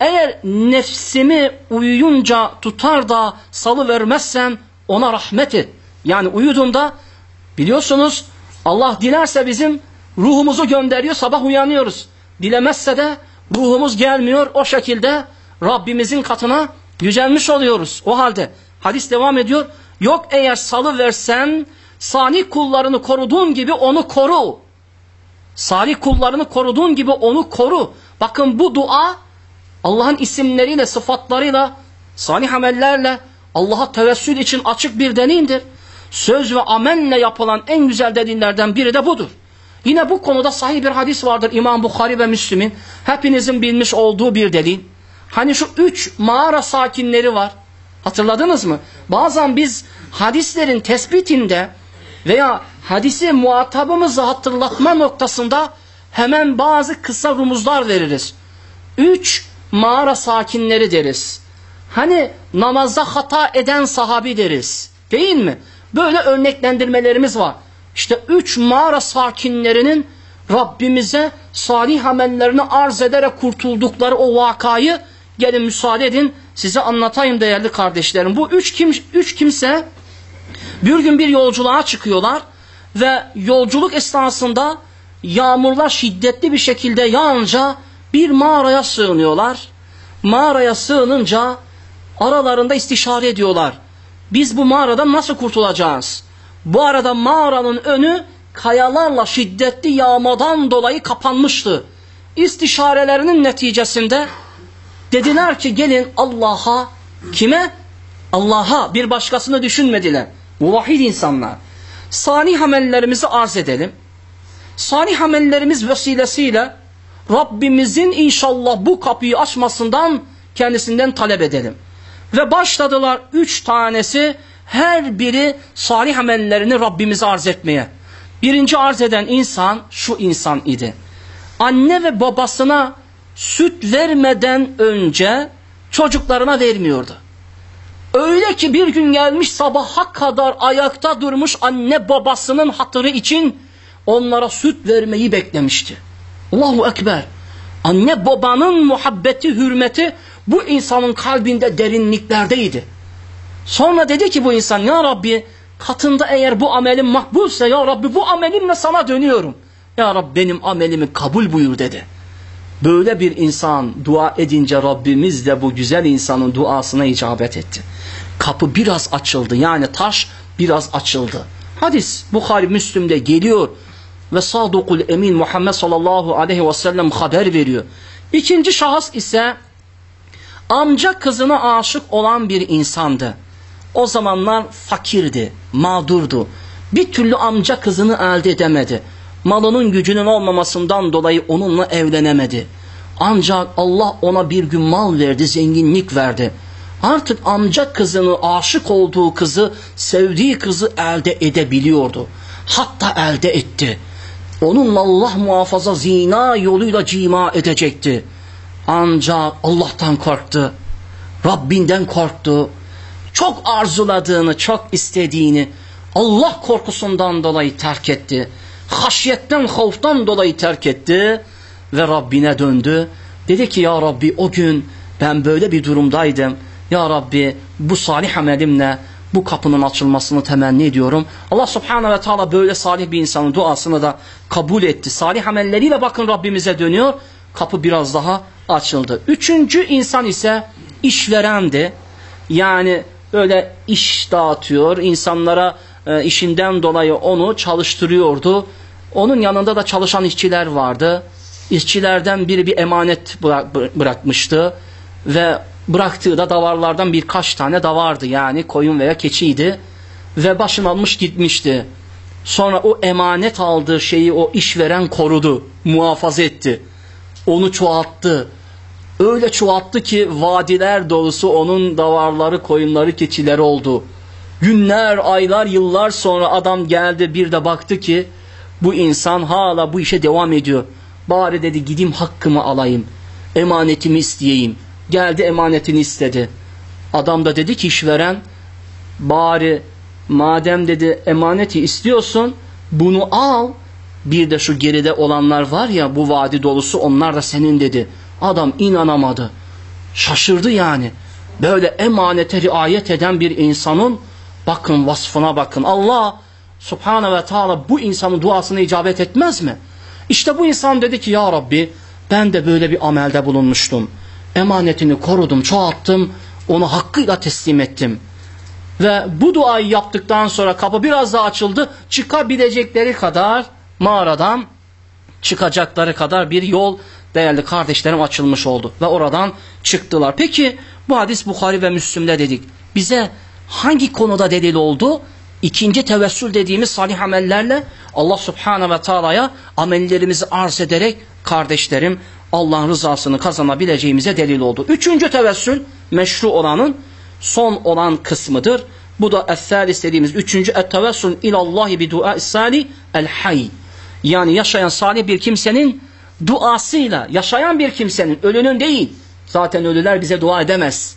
Eğer nefsimi uyuyunca tutar da salı vermezsen ona rahmet et. Yani uyuduğunda biliyorsunuz Allah dilerse bizim ruhumuzu gönderiyor sabah uyanıyoruz. Dilemezse de ruhumuz gelmiyor o şekilde Rabbimizin katına yücelmiş oluyoruz. O halde hadis devam ediyor. Yok eğer salı versen salih kullarını koruduğun gibi onu koru. Salih kullarını koruduğun gibi onu koru. Bakın bu dua Allah'ın isimleriyle, sıfatlarıyla, salih amellerle Allah'a tevessül için açık bir deneyimdir. Söz ve amelle yapılan en güzel delillerden biri de budur. Yine bu konuda sahih bir hadis vardır İmam Bukhari ve Müslim'in. Hepinizin bilmiş olduğu bir delil. Hani şu üç mağara sakinleri var. Hatırladınız mı? Bazen biz hadislerin tespitinde veya hadisi muhatabımızı hatırlatma noktasında hemen bazı kısa rumuzlar veririz. Üç mağara sakinleri deriz. Hani namazda hata eden sahabi deriz. Değil mi? Böyle örneklendirmelerimiz var. İşte üç mağara sakinlerinin Rabbimize salih amellerini arz ederek kurtuldukları o vakayı gelin müsaade edin size anlatayım değerli kardeşlerim. Bu üç, kim, üç kimse bir gün bir yolculuğa çıkıyorlar ve yolculuk esnasında yağmurlar şiddetli bir şekilde yağınca bir mağaraya sığınıyorlar. Mağaraya sığınınca aralarında istişare ediyorlar. Biz bu mağaradan nasıl kurtulacağız? Bu arada mağaranın önü kayalarla şiddetli yağmadan dolayı kapanmıştı. İstişarelerinin neticesinde dediler ki gelin Allah'a kime? Allah'a bir başkasını düşünmediler. Muvahhid insanlar. Salih amellerimizi arz edelim. Salih amellerimiz vesilesiyle Rabbimizin inşallah bu kapıyı açmasından kendisinden talep edelim. Ve başladılar üç tanesi her biri salih amellerini Rabbimize arz etmeye. Birinci arz eden insan şu insan idi. Anne ve babasına süt vermeden önce çocuklarına vermiyordu. Öyle ki bir gün gelmiş sabaha kadar ayakta durmuş anne babasının hatırı için onlara süt vermeyi beklemişti. Allahu Ekber. Anne babanın muhabbeti, hürmeti bu insanın kalbinde derinliklerdeydi. Sonra dedi ki bu insan ya Rabbi katında eğer bu amelim makbulse ya Rabbi bu amelimle sana dönüyorum. Ya Rabbi benim amelimi kabul buyur dedi. Böyle bir insan dua edince Rabbimiz de bu güzel insanın duasına icabet etti. Kapı biraz açıldı yani taş biraz açıldı. Hadis Bukhari Müslüm'de geliyor ve Sadukul Emin Muhammed sallallahu aleyhi ve sellem haber veriyor. İkinci şahıs ise amca kızına aşık olan bir insandı. O zamanlar fakirdi, mağdurdu. Bir türlü amca kızını elde edemedi. Malının gücünün olmamasından dolayı onunla evlenemedi. Ancak Allah ona bir gün mal verdi, zenginlik verdi. Artık amca kızını, aşık olduğu kızı, sevdiği kızı elde edebiliyordu. Hatta elde etti. Onunla Allah muhafaza zina yoluyla cima edecekti. Ancak Allah'tan korktu. Rabbinden korktu. Çok arzuladığını, çok istediğini Allah korkusundan dolayı terk etti. Haşyetten, havftan dolayı terk etti ve Rabbine döndü. Dedi ki ya Rabbi o gün ben böyle bir durumdaydım. Ya Rabbi bu salih amelimle bu kapının açılmasını temenni ediyorum. Allah subhanahu ve teala böyle salih bir insanın duasını da kabul etti. Salih amelleriyle bakın Rabbimize dönüyor. Kapı biraz daha açıldı. Üçüncü insan ise işverendi. Yani böyle iş dağıtıyor. insanlara e, işinden dolayı onu çalıştırıyordu. Onun yanında da çalışan işçiler vardı. İşçilerden biri bir emanet bırakmıştı ve bıraktığı da davarlardan birkaç tane davardı yani koyun veya keçiydi ve başını almış gitmişti. Sonra o emanet aldığı şeyi o işveren korudu, muhafaza etti. Onu çoğalttı. Öyle çoğalttı ki vadiler dolusu onun davarları, koyunları, keçileri oldu. Günler, aylar, yıllar sonra adam geldi bir de baktı ki bu insan hala bu işe devam ediyor. Bari dedi gideyim hakkımı alayım. Emanetimi isteyeyim. Geldi emanetini istedi. Adam da dedi ki işveren bari madem dedi emaneti istiyorsun bunu al. Bir de şu geride olanlar var ya bu vadi dolusu onlar da senin dedi. Adam inanamadı. Şaşırdı yani. Böyle emanete riayet eden bir insanın Bakın vasfına bakın. Allah subhanahu ve taala bu insanın duasına icabet etmez mi? İşte bu insan dedi ki ya Rabbi ben de böyle bir amelde bulunmuştum. Emanetini korudum, çoğalttım, onu hakkıyla teslim ettim. Ve bu duayı yaptıktan sonra kapı biraz daha açıldı. Çıkabilecekleri kadar mağaradan çıkacakları kadar bir yol değerli kardeşlerim açılmış oldu. Ve oradan çıktılar. Peki bu hadis Bukhari ve Müslüm'de dedik. Bize hangi konuda delil oldu? İkinci tevessül dediğimiz salih amellerle Allah Subhanahu ve Taala'ya amellerimizi arz ederek kardeşlerim Allah'ın rızasını kazanabileceğimize delil oldu. Üçüncü tevessül meşru olanın son olan kısmıdır. Bu da es dediğimiz üçüncü et-tevessül ilallahi bi du'a salih el hayy. Yani yaşayan salih bir kimsenin duasıyla, yaşayan bir kimsenin, ölünün değil. Zaten ölüler bize dua edemez.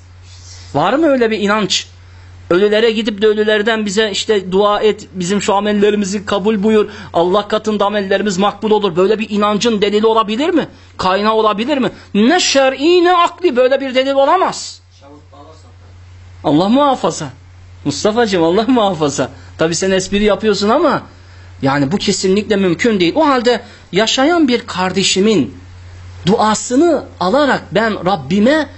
Var mı öyle bir inanç? Ölülere gidip de ölülerden bize işte dua et, bizim şu amellerimizi kabul buyur, Allah katında amellerimiz makbul olur. Böyle bir inancın delili olabilir mi? Kaynağı olabilir mi? Ne şer'i ne akli böyle bir delil olamaz. Allah muhafaza. Mustafa'cığım Allah muhafaza. Tabi sen espri yapıyorsun ama yani bu kesinlikle mümkün değil. O halde yaşayan bir kardeşimin duasını alarak ben Rabbime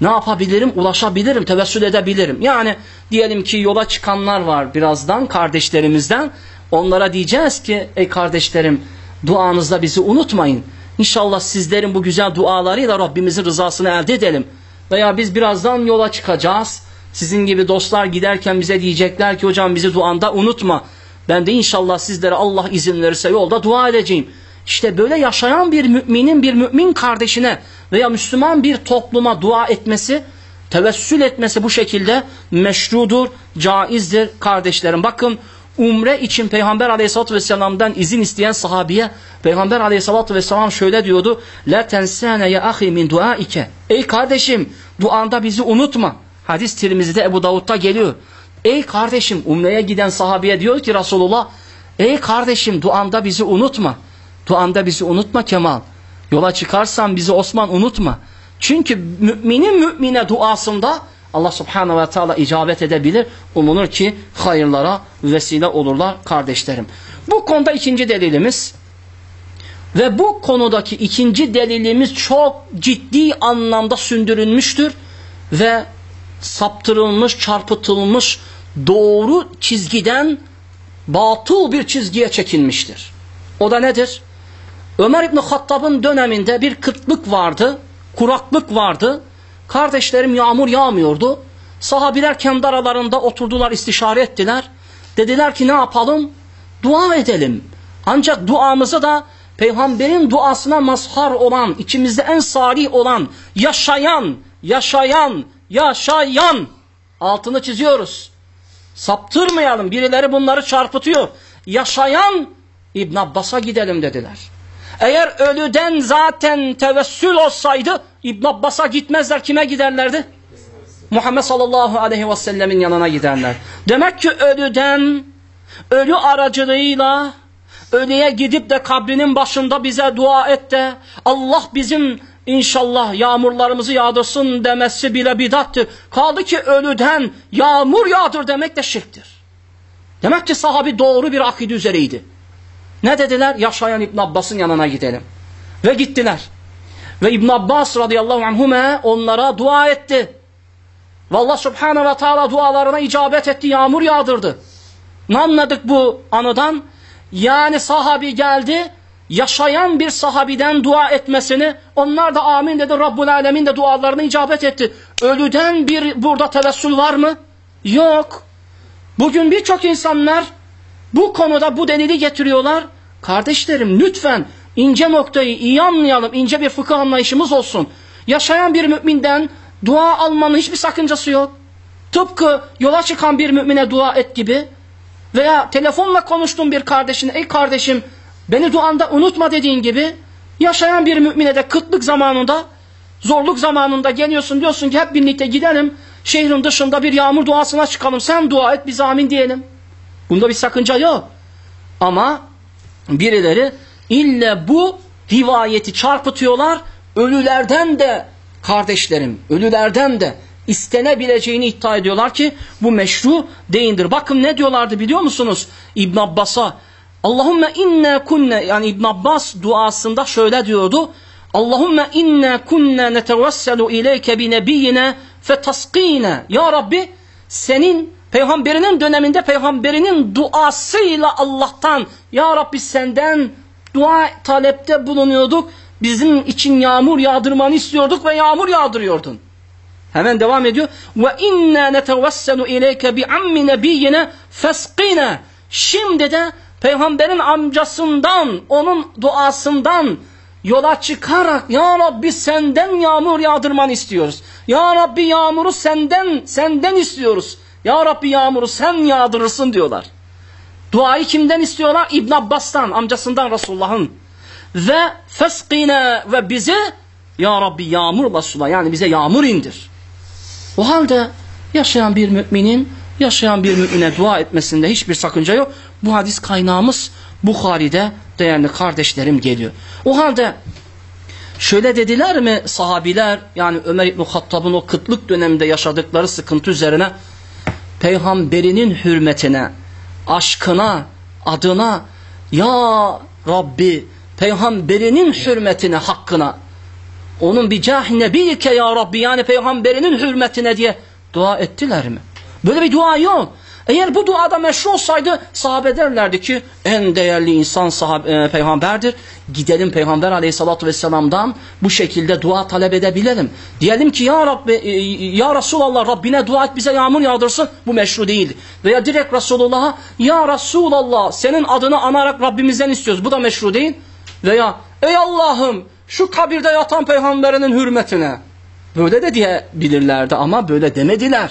ne yapabilirim? Ulaşabilirim, tevessül edebilirim. Yani diyelim ki yola çıkanlar var birazdan kardeşlerimizden. Onlara diyeceğiz ki ey kardeşlerim duanızda bizi unutmayın. İnşallah sizlerin bu güzel dualarıyla Rabbimizin rızasını elde edelim. Veya biz birazdan yola çıkacağız. Sizin gibi dostlar giderken bize diyecekler ki hocam bizi duanda unutma. Ben de inşallah sizlere Allah izin verirse yolda dua edeceğim. İşte böyle yaşayan bir müminin bir mümin kardeşine veya Müslüman bir topluma dua etmesi, tevessül etmesi bu şekilde meşrudur, caizdir kardeşlerim. Bakın umre için Peygamber aleyhissalatü vesselam'dan izin isteyen sahabiye Peygamber aleyhissalatü vesselam şöyle diyordu. La tensane ya ahi min duaike. Ey kardeşim duanda bizi unutma. Hadis Tirmizi'de Ebu Davud'da geliyor. Ey kardeşim umreye giden sahabiye diyor ki Resulullah ey kardeşim duanda bizi unutma. Duanda bizi unutma Kemal. Yola çıkarsan bizi Osman unutma. Çünkü müminin mümine duasında Allah subhanahu ve teala icabet edebilir. Umulur ki hayırlara vesile olurlar kardeşlerim. Bu konuda ikinci delilimiz ve bu konudaki ikinci delilimiz çok ciddi anlamda sündürülmüştür ve saptırılmış, çarpıtılmış doğru çizgiden batıl bir çizgiye çekilmiştir. O da nedir? Ömer İbni Hattab'ın döneminde bir kıtlık vardı, kuraklık vardı. Kardeşlerim yağmur yağmıyordu. Sahabiler kendi aralarında oturdular, istişare ettiler. Dediler ki ne yapalım? Dua edelim. Ancak duamızı da peygamberin duasına mazhar olan, içimizde en salih olan, yaşayan, yaşayan, yaşayan altını çiziyoruz. Saptırmayalım. Birileri bunları çarpıtıyor. Yaşayan İbn Abbas'a gidelim dediler. Eğer ölüden zaten tevessül olsaydı İbn Abbas'a gitmezler. Kime giderlerdi? Muhammed sallallahu aleyhi ve sellemin yanına giderler. Demek ki ölüden ölü aracılığıyla ölüye gidip de kabrinin başında bize dua et de Allah bizim İnşallah yağmurlarımızı yağdırsın demesi bile bidattır. Kaldı ki ölüden yağmur yağdır demek de şirktir. Demek ki sahabi doğru bir akide üzereydi. Ne dediler? Yaşayan İbn Abbas'ın yanına gidelim. Ve gittiler. Ve İbn Abbas radıyallahu anhume onlara dua etti. Ve Allah subhanahu ve teala dualarına icabet etti. Yağmur yağdırdı. Ne anladık bu anıdan? Yani sahabi geldi yaşayan bir sahabiden dua etmesini onlar da amin dedi Rabbul Alemin de dualarını icabet etti. Ölüden bir burada tevessül var mı? Yok. Bugün birçok insanlar bu konuda bu delili getiriyorlar. Kardeşlerim lütfen ince noktayı iyi anlayalım. ince bir fıkıh anlayışımız olsun. Yaşayan bir müminden dua almanın hiçbir sakıncası yok. Tıpkı yola çıkan bir mümine dua et gibi veya telefonla konuştuğun bir kardeşine ey kardeşim Beni duanda unutma dediğin gibi yaşayan bir mümine de kıtlık zamanında zorluk zamanında geliyorsun diyorsun ki hep birlikte gidelim şehrin dışında bir yağmur duasına çıkalım sen dua et biz amin diyelim. Bunda bir sakınca yok. Ama birileri ille bu rivayeti çarpıtıyorlar ölülerden de kardeşlerim ölülerden de istenebileceğini iddia ediyorlar ki bu meşru değildir. Bakın ne diyorlardı biliyor musunuz İbn Abbas'a? Allahümme inne kunne yani İbn Abbas duasında şöyle diyordu. Allahümme inne kunne netevesselu ileyke bi nebiyyine fetaskine. Ya Rabbi senin peygamberinin döneminde peygamberinin duasıyla Allah'tan Ya Rabbi senden dua talepte bulunuyorduk. Bizim için yağmur yağdırmanı istiyorduk ve yağmur yağdırıyordun. Hemen devam ediyor. Ve inna netevesselu ileyke bi ammi nebiyyine fesqina. Şimdi de peygamberin amcasından, onun duasından yola çıkarak ya Rabbi senden yağmur yağdırmanı istiyoruz. Ya Rabbi yağmuru senden senden istiyoruz. Ya Rabbi yağmuru sen yağdırırsın diyorlar. Duayı kimden istiyorlar? İbn Abbas'tan, amcasından Resulullah'ın. Ve feskine ve bize ya Rabbi yağmurla sula yani bize yağmur indir. O halde yaşayan bir müminin yaşayan bir mümine dua etmesinde hiçbir sakınca yok. Bu hadis kaynağımız Bukhari'de değerli kardeşlerim geliyor. O halde şöyle dediler mi sahabiler yani Ömer İbn Hattab'ın o kıtlık döneminde yaşadıkları sıkıntı üzerine peygamberinin hürmetine, aşkına, adına ya Rabbi peygamberinin hürmetine, hakkına onun bir cah nebiyike ya Rabbi yani peygamberinin hürmetine diye dua ettiler mi? Böyle bir dua yok. Eğer bu duada meşru olsaydı sahabe derlerdi ki en değerli insan sahabe, e, peygamberdir. Gidelim peygamber aleyhissalatü vesselam'dan bu şekilde dua talep edebilelim. Diyelim ki ya Rabbi e, ya Resulallah Rabbine dua et bize yağmur yağdırsın. Bu meşru değil. Veya direkt Resulullah'a ya Resulallah senin adını anarak Rabbimizden istiyoruz. Bu da meşru değil. Veya ey Allah'ım şu kabirde yatan peygamberinin hürmetine. Böyle de diyebilirlerdi ama böyle demediler.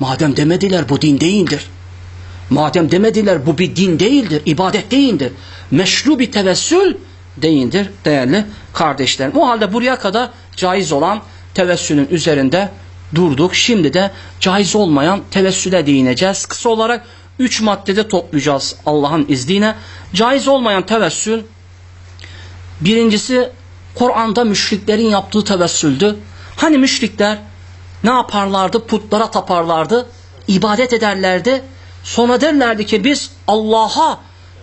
Madem demediler bu din değildir. Madem demediler bu bir din değildir, ibadet değildir. Meşru bir tevessül değildir değerli kardeşlerim. O halde buraya kadar caiz olan tevessülün üzerinde durduk. Şimdi de caiz olmayan tevessüle değineceğiz. Kısa olarak üç maddede toplayacağız Allah'ın izniyle. Caiz olmayan tevessül birincisi Kur'an'da müşriklerin yaptığı tevessüldü. Hani müşrikler ne yaparlardı? Putlara taparlardı, ibadet ederlerdi. Sonra derlerdi ki biz Allah'a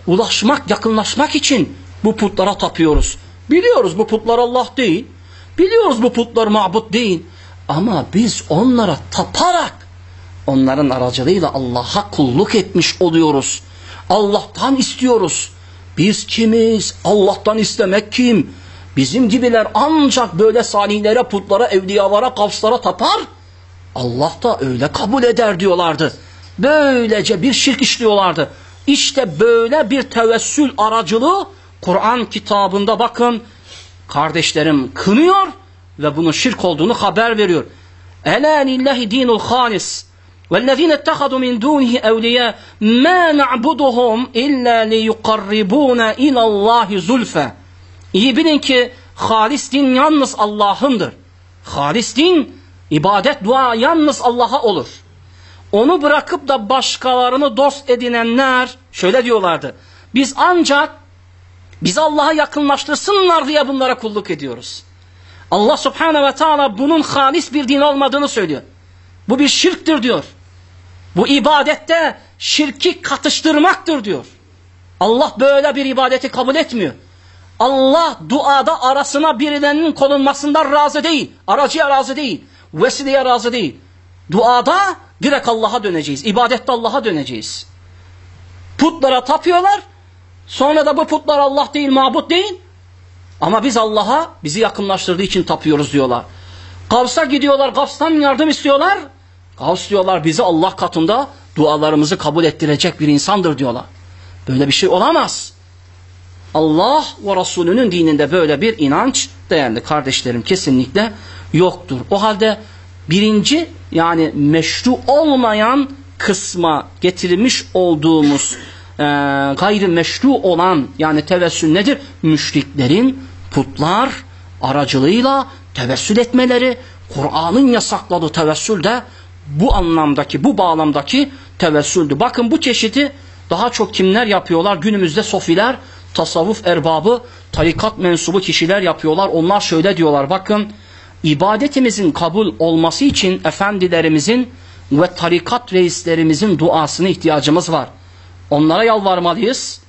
ulaşmak, yakınlaşmak için bu putlara tapıyoruz. Biliyoruz bu putlar Allah değil. Biliyoruz bu putlar mabut değil. Ama biz onlara taparak onların aracılığıyla Allah'a kulluk etmiş oluyoruz. Allah'tan istiyoruz. Biz kimiz? Allah'tan istemek kim? Bizim gibiler ancak böyle salihlere, putlara, evliyalara, kavslara tapar. Allah da öyle kabul eder diyorlardı. Böylece bir şirk işliyorlardı. İşte böyle bir tevessül aracılığı Kur'an kitabında bakın kardeşlerim kınıyor ve bunun şirk olduğunu haber veriyor. Ela lillahi dinul halis وَالَّذ۪ينَ اتَّخَذُوا مِنْ دُونِهِ اَوْلِيَا مَا نَعْبُدُهُمْ اِلَّا لِيُقَرِّبُونَ اِلَى اللّٰهِ زُلْفَ İyi bilin ki halis din yalnız Allah'ındır. Halis din, ibadet, dua yalnız Allah'a olur. Onu bırakıp da başkalarını dost edinenler şöyle diyorlardı. Biz ancak bizi Allah'a yakınlaştırsınlar diye bunlara kulluk ediyoruz. Allah subhanehu ve teala bunun halis bir din olmadığını söylüyor. Bu bir şirktir diyor. Bu ibadette şirki katıştırmaktır diyor. Allah böyle bir ibadeti kabul etmiyor. Allah duada arasına birilerinin konulmasından razı değil. Aracıya razı değil. Vesileye razı değil. Duada direkt Allah'a döneceğiz. İbadette Allah'a döneceğiz. Putlara tapıyorlar. Sonra da bu putlar Allah değil, mabut değil. Ama biz Allah'a bizi yakınlaştırdığı için tapıyoruz diyorlar. Kavs'a gidiyorlar, Kavs'tan yardım istiyorlar. Kavs diyorlar bizi Allah katında dualarımızı kabul ettirecek bir insandır diyorlar. Böyle bir şey olamaz. Allah ve Resulünün dininde böyle bir inanç değerli kardeşlerim kesinlikle yoktur. O halde birinci yani meşru olmayan kısma getirilmiş olduğumuz e, gayri meşru olan yani tevessül nedir? Müşriklerin putlar aracılığıyla tevessül etmeleri Kur'an'ın yasakladığı tevessül de bu anlamdaki bu bağlamdaki tevessüldü. Bakın bu çeşidi daha çok kimler yapıyorlar? Günümüzde sofiler tasavvuf erbabı, tarikat mensubu kişiler yapıyorlar. Onlar şöyle diyorlar bakın ibadetimizin kabul olması için efendilerimizin ve tarikat reislerimizin duasına ihtiyacımız var. Onlara yalvarmalıyız.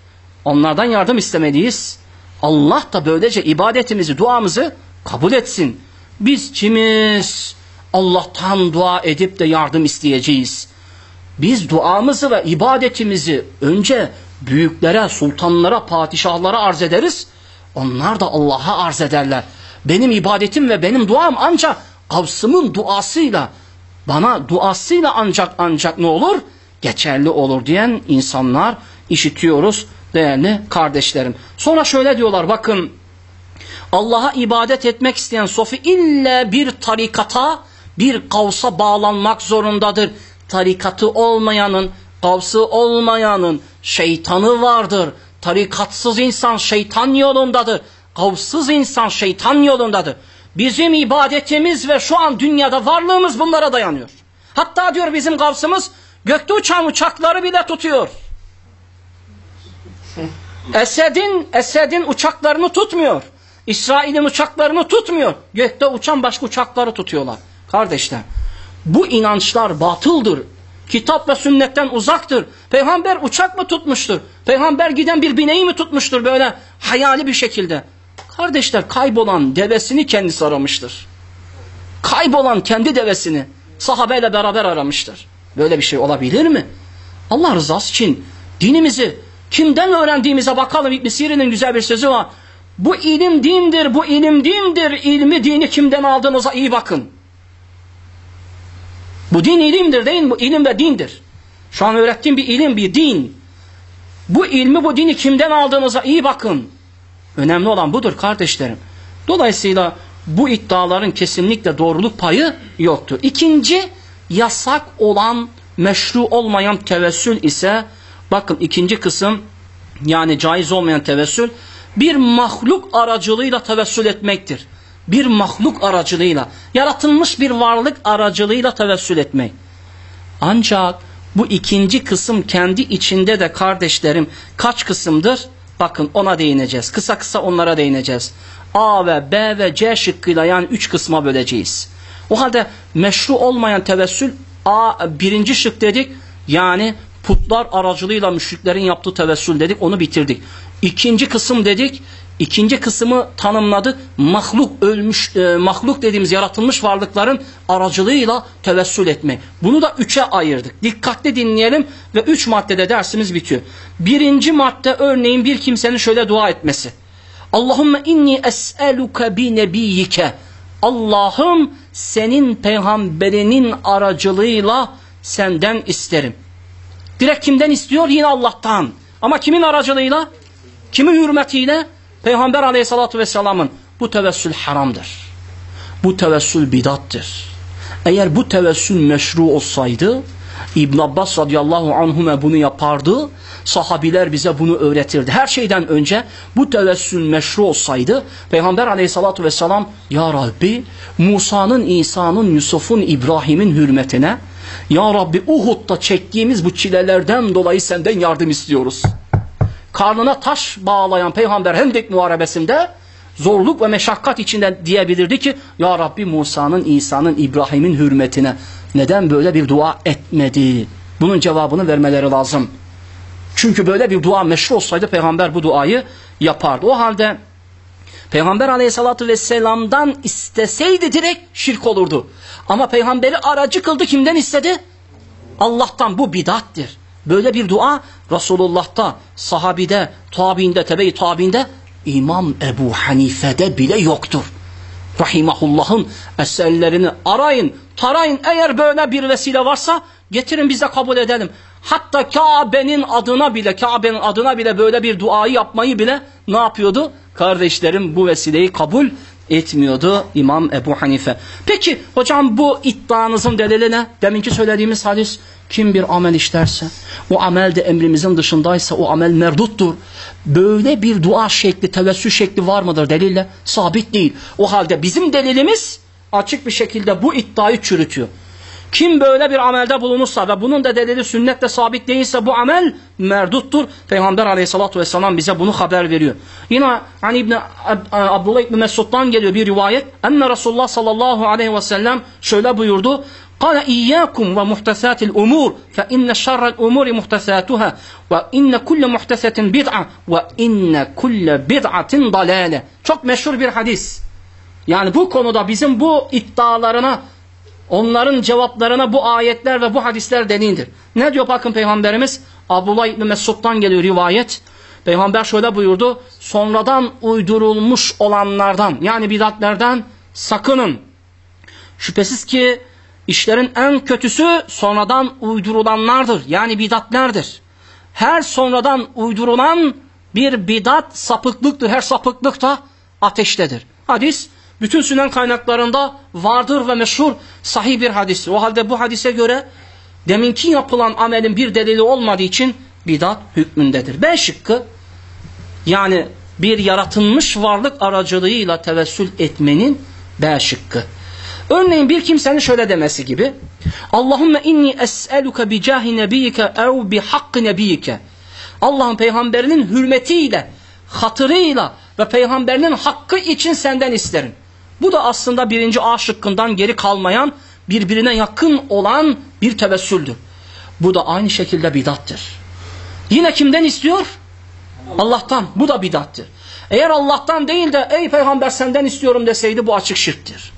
Onlardan yardım istemeliyiz. Allah da böylece ibadetimizi, duamızı kabul etsin. Biz kimiz? Allah'tan dua edip de yardım isteyeceğiz. Biz duamızı ve ibadetimizi önce büyüklere, sultanlara, padişahlara arz ederiz. Onlar da Allah'a arz ederler. Benim ibadetim ve benim duam ancak Gavsımın duasıyla, bana duasıyla ancak ancak ne olur? Geçerli olur diyen insanlar işitiyoruz değerli kardeşlerim. Sonra şöyle diyorlar bakın Allah'a ibadet etmek isteyen sofi illa bir tarikata bir kavsa bağlanmak zorundadır. Tarikatı olmayanın, kavsı olmayanın şeytanı vardır. Tarikatsız insan şeytan yolundadır. Kavsız insan şeytan yolundadır. Bizim ibadetimiz ve şu an dünyada varlığımız bunlara dayanıyor. Hatta diyor bizim kavsımız gökte uçan uçakları bile tutuyor. <laughs> Esed'in Esed'in uçaklarını tutmuyor. İsrail'in uçaklarını tutmuyor. Gökte uçan başka uçakları tutuyorlar. Kardeşler bu inançlar batıldır. Kitap ve sünnetten uzaktır. Peygamber uçak mı tutmuştur? Peygamber giden bir bineği mi tutmuştur böyle hayali bir şekilde? Kardeşler kaybolan devesini kendisi aramıştır. Kaybolan kendi devesini sahabeyle beraber aramıştır. Böyle bir şey olabilir mi? Allah rızası için dinimizi kimden öğrendiğimize bakalım. İbn Sirin'in güzel bir sözü var. Bu ilim dindir, bu ilim dindir. İlmi dini kimden aldığınıza iyi bakın. Bu din ilimdir değil mi? Bu ilim ve dindir. Şu an öğrettiğim bir ilim, bir din. Bu ilmi, bu dini kimden aldığınıza iyi bakın. Önemli olan budur kardeşlerim. Dolayısıyla bu iddiaların kesinlikle doğruluk payı yoktur. İkinci, yasak olan, meşru olmayan tevessül ise, bakın ikinci kısım, yani caiz olmayan tevessül, bir mahluk aracılığıyla tevessül etmektir. Bir mahluk aracılığıyla, yaratılmış bir varlık aracılığıyla tevessül etmek. Ancak bu ikinci kısım kendi içinde de kardeşlerim kaç kısımdır? Bakın ona değineceğiz. Kısa kısa onlara değineceğiz. A ve B ve C şıkkıyla yani üç kısma böleceğiz. O halde meşru olmayan tevessül A birinci şık dedik. Yani putlar aracılığıyla müşriklerin yaptığı tevessül dedik. Onu bitirdik. İkinci kısım dedik. İkinci kısmı tanımladık. Mahluk ölmüş, e, mahluk dediğimiz yaratılmış varlıkların aracılığıyla tevessül etme. Bunu da üçe ayırdık. Dikkatli dinleyelim ve üç maddede dersimiz bitiyor. Birinci madde örneğin bir kimsenin şöyle dua etmesi. Allahümme inni es'eluke bi nebiyyike. Allah'ım senin peygamberinin aracılığıyla senden isterim. Direkt kimden istiyor? Yine Allah'tan. Ama kimin aracılığıyla? Kimin hürmetiyle? Peygamber aleyhissalatü vesselamın. Bu tevessül haramdır. Bu tevessül bidattır. Eğer bu tevessül meşru olsaydı İbn Abbas radıyallahu anhume bunu yapardı. Sahabiler bize bunu öğretirdi. Her şeyden önce bu tevessül meşru olsaydı Peygamber aleyhissalatü vesselam Ya Rabbi Musa'nın, İsa'nın, Yusuf'un, İbrahim'in hürmetine Ya Rabbi Uhud'da çektiğimiz bu çilelerden dolayı senden yardım istiyoruz. Karnına taş bağlayan Peygamber Hendek muharebesinde zorluk ve meşakkat içinde diyebilirdi ki Ya Rabbi Musa'nın, İsa'nın, İbrahim'in hürmetine neden böyle bir dua etmedi? Bunun cevabını vermeleri lazım. Çünkü böyle bir dua meşru olsaydı peygamber bu duayı yapardı. O halde Peygamber aleyhissalatü vesselam'dan isteseydi direkt şirk olurdu. Ama peygamberi aracı kıldı kimden istedi? Allah'tan bu bidattir. Böyle bir dua Resulullah'ta, sahabide, tabiinde, tebe-i tabiinde İmam Ebu Hanife'de bile yoktur. Rahimahullah'ın eserlerini arayın, tarayın. Eğer böyle bir vesile varsa getirin biz de kabul edelim. Hatta Kabe'nin adına bile, Kabe'nin adına bile böyle bir duayı yapmayı bile ne yapıyordu? Kardeşlerim bu vesileyi kabul etmiyordu İmam Ebu Hanife. Peki hocam bu iddianızın delili ne? Deminki söylediğimiz hadis kim bir amel işlerse o amel de emrimizin dışındaysa o amel merduttur. Böyle bir dua şekli, tevessül şekli var mıdır delille? Sabit değil. O halde bizim delilimiz açık bir şekilde bu iddiayı çürütüyor. Kim böyle bir amelde bulunursa ve bunun da delili sünnette sabit değilse bu amel merduttur. Peygamber aleyhissalatü vesselam bize bunu haber veriyor. Yine hani İbni, Abdullah İbni Mesud'dan geliyor bir rivayet. Enne Resulullah sallallahu aleyhi ve sellem şöyle buyurdu. قال إياكم ومحدثات الأمور فإن شر الأمور محدثاتها وإن كل محدثة بدعة وإن كل بدعة ضلالة Çok meşhur bir hadis. Yani bu konuda bizim bu iddialarına onların cevaplarına bu ayetler ve bu hadisler delildir. Ne diyor bakın Peygamberimiz? Abdullah İbni Mesud'dan geliyor rivayet. Peygamber şöyle buyurdu. Sonradan uydurulmuş olanlardan yani bidatlerden sakının. Şüphesiz ki işlerin en kötüsü sonradan uydurulanlardır. Yani bidatlerdir. Her sonradan uydurulan bir bidat sapıklıktır. Her sapıklık da ateştedir. Hadis bütün sünen kaynaklarında vardır ve meşhur sahih bir hadistir. O halde bu hadise göre deminki yapılan amelin bir delili olmadığı için bidat hükmündedir. B şıkkı yani bir yaratılmış varlık aracılığıyla tevessül etmenin B şıkkı. Örneğin bir kimsenin şöyle demesi gibi Allahümme inni es'eluke bi cahi nebiyike ev bi hakkı nebiyike Allah'ın peygamberinin hürmetiyle, hatırıyla ve peygamberinin hakkı için senden isterim. Bu da aslında birinci A şıkkından geri kalmayan, birbirine yakın olan bir tevessüldür. Bu da aynı şekilde bidattır. Yine kimden istiyor? Allah'tan. Bu da bidattır. Eğer Allah'tan değil de ey peygamber senden istiyorum deseydi bu açık şirktir.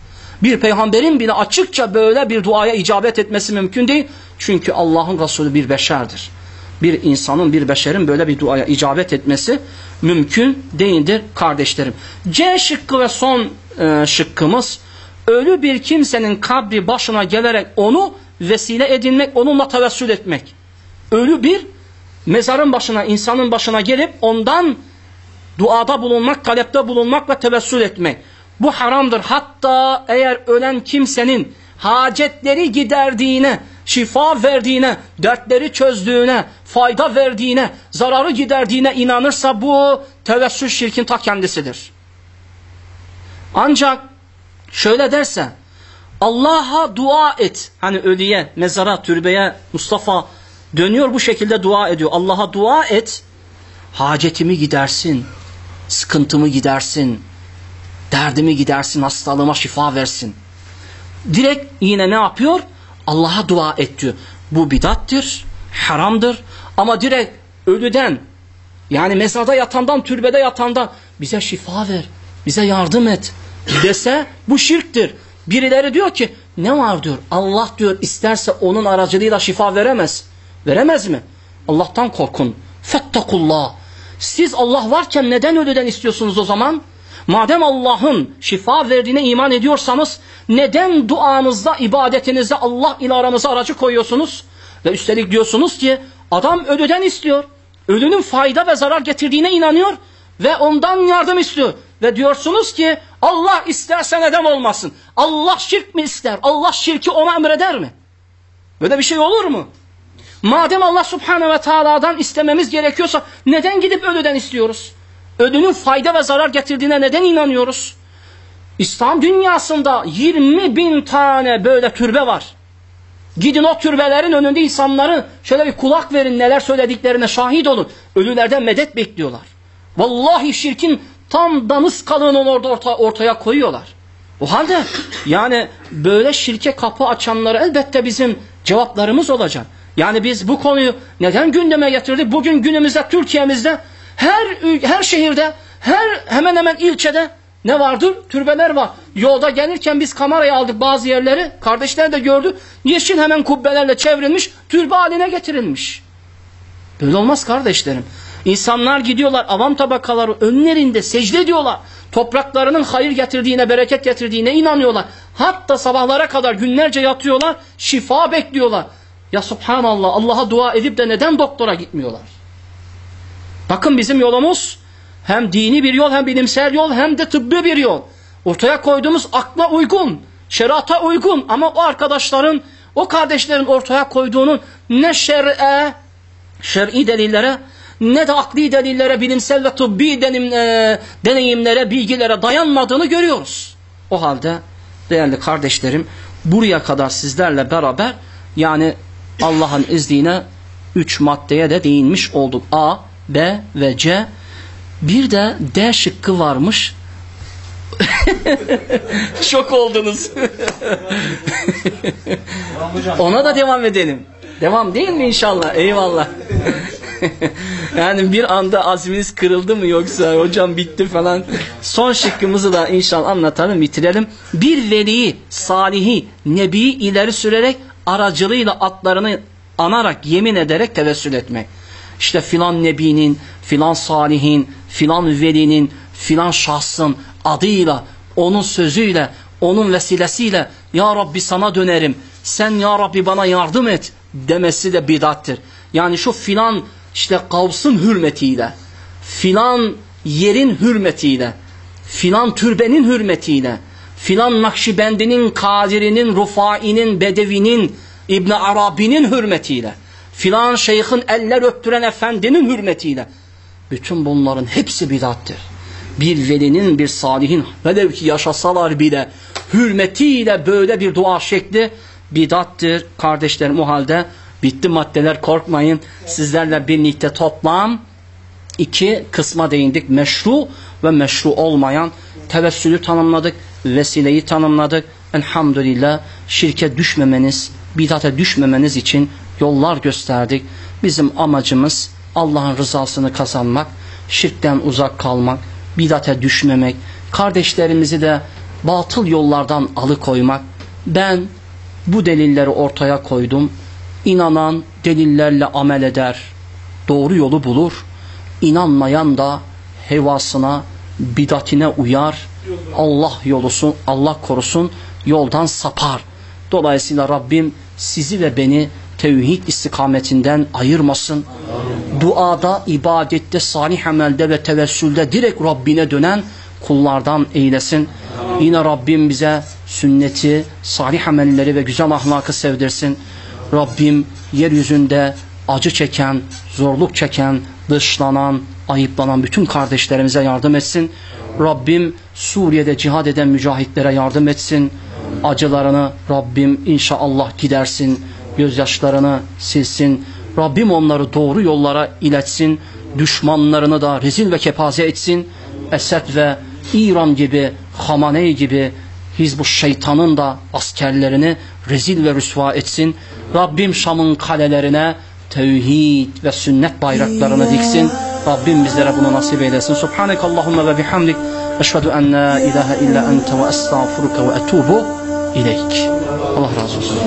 Bir peygamberin bile açıkça böyle bir duaya icabet etmesi mümkün değil. Çünkü Allah'ın Resulü bir beşerdir. Bir insanın, bir beşerin böyle bir duaya icabet etmesi mümkün değildir kardeşlerim. C şıkkı ve son e, şıkkımız ölü bir kimsenin kabri başına gelerek onu vesile edinmek, onunla tevessül etmek. Ölü bir mezarın başına, insanın başına gelip ondan duada bulunmak, talepte bulunmak ve tevessül etmek. Bu haramdır. Hatta eğer ölen kimsenin hacetleri giderdiğine, şifa verdiğine, dertleri çözdüğüne, fayda verdiğine, zararı giderdiğine inanırsa bu tevessül şirkin ta kendisidir. Ancak şöyle derse Allah'a dua et. Hani ölüye, mezara, türbeye Mustafa dönüyor bu şekilde dua ediyor. Allah'a dua et. Hacetimi gidersin. Sıkıntımı gidersin. Derdimi gidersin. Hastalığıma şifa versin. Direkt yine ne yapıyor? Allah'a dua et diyor. Bu bidattir, haramdır. Ama direkt ölüden yani mezarda yatandan, türbede yatandan bize şifa ver, bize yardım et dese bu şirktir. Birileri diyor ki ne var diyor Allah diyor isterse onun aracılığıyla şifa veremez. Veremez mi? Allah'tan korkun. Fettakullah. Siz Allah varken neden ölüden istiyorsunuz o zaman? Madem Allah'ın şifa verdiğine iman ediyorsanız neden duanızda, ibadetinizde Allah ile aramıza aracı koyuyorsunuz? Ve üstelik diyorsunuz ki adam ölüden istiyor. Ölünün fayda ve zarar getirdiğine inanıyor ve ondan yardım istiyor. Ve diyorsunuz ki Allah isterse neden olmasın? Allah şirk mi ister? Allah şirki ona emreder mi? Böyle bir şey olur mu? Madem Allah subhanehu ve teala'dan istememiz gerekiyorsa neden gidip ölüden istiyoruz? Ölünün fayda ve zarar getirdiğine neden inanıyoruz? İslam dünyasında 20 bin tane böyle türbe var. Gidin o türbelerin önünde insanların şöyle bir kulak verin neler söylediklerine şahit olun. Ölülerden medet bekliyorlar. Vallahi şirkin tam damız kalığını orada orta, ortaya koyuyorlar. O halde yani böyle şirke kapı açanlara elbette bizim cevaplarımız olacak. Yani biz bu konuyu neden gündeme getirdik? Bugün günümüzde Türkiye'mizde her her şehirde, her hemen hemen ilçede ne vardır? Türbeler var. Yolda gelirken biz kamerayı aldık bazı yerleri. Kardeşler de gördü. Yeşil hemen kubbelerle çevrilmiş, türbe haline getirilmiş. Böyle olmaz kardeşlerim. İnsanlar gidiyorlar, avam tabakaları önlerinde secde ediyorlar. Topraklarının hayır getirdiğine, bereket getirdiğine inanıyorlar. Hatta sabahlara kadar günlerce yatıyorlar, şifa bekliyorlar. Ya subhanallah Allah'a dua edip de neden doktora gitmiyorlar? Bakın bizim yolumuz hem dini bir yol hem bilimsel yol hem de tıbbi bir yol. Ortaya koyduğumuz akla uygun, şerata uygun ama o arkadaşların, o kardeşlerin ortaya koyduğunun ne şer'e, şer'i delillere ne de akli delillere, bilimsel ve tıbbi denim, e, deneyimlere, bilgilere dayanmadığını görüyoruz. O halde değerli kardeşlerim buraya kadar sizlerle beraber yani Allah'ın izniyle üç maddeye de değinmiş olduk. A, B ve C. Bir de D şıkkı varmış. <laughs> Şok oldunuz. Ona da devam edelim. Devam değil mi inşallah? Eyvallah. <laughs> <laughs> yani bir anda azminiz kırıldı mı yoksa hocam bitti falan. Son şıkkımızı da inşallah anlatalım bitirelim. Bir veliyi, salihi, nebiyi ileri sürerek aracılığıyla atlarını anarak yemin ederek tevessül etmek. İşte filan nebinin, filan salihin, filan velinin, filan şahsın adıyla, onun sözüyle, onun vesilesiyle Ya Rabbi sana dönerim, sen Ya Rabbi bana yardım et demesi de bidattır. Yani şu filan işte Kavs'ın hürmetiyle, filan yerin hürmetiyle, filan türbenin hürmetiyle, filan Nakşibendinin, Kadirinin, Rufai'nin, Bedevinin, İbn Arabi'nin hürmetiyle, filan şeyhin eller öptüren efendinin hürmetiyle. Bütün bunların hepsi bidattır. Bir velinin, bir salihin velev ki yaşasalar bile hürmetiyle böyle bir dua şekli bidattır. Kardeşlerim o halde bitti maddeler korkmayın. Sizlerle birlikte toplam iki kısma değindik. Meşru ve meşru olmayan tevessülü tanımladık, vesileyi tanımladık. Elhamdülillah şirke düşmemeniz, bidate düşmemeniz için yollar gösterdik. Bizim amacımız Allah'ın rızasını kazanmak, şirkten uzak kalmak, bidate düşmemek, kardeşlerimizi de batıl yollardan alıkoymak. Ben bu delilleri ortaya koydum. İnanan delillerle amel eder, doğru yolu bulur. İnanmayan da hevasına, bidatine uyar. Allah yolusun, Allah korusun yoldan sapar. Dolayısıyla Rabbim sizi ve beni tevhid istikametinden ayırmasın. Duada, ibadette, salih amelde ve tevessülde direkt Rabbine dönen kullardan eylesin. Yine Rabbim bize sünneti, salih amelleri ve güzel ahlakı sevdirsin. Rabbim yeryüzünde acı çeken, zorluk çeken, dışlanan, ayıplanan bütün kardeşlerimize yardım etsin. Rabbim Suriye'de cihad eden mücahitlere yardım etsin. Acılarını Rabbim inşallah gidersin. Gözyaşlarını silsin. Rabbim onları doğru yollara iletsin. Düşmanlarını da rezil ve kepaze etsin. Esed ve İran gibi, Hamaney gibi Hizbu şeytanın da askerlerini rezil ve rüsva etsin. Rabbim Şam'ın kalelerine tevhid ve sünnet bayraklarını diksin. Rabbim bizlere bunu nasip eylesin. Subhanak Allahumma ve bihamdik. Eşhedü en la ilahe illa ente ve estağfuruka ve etubu ileyk. Allah razı olsun.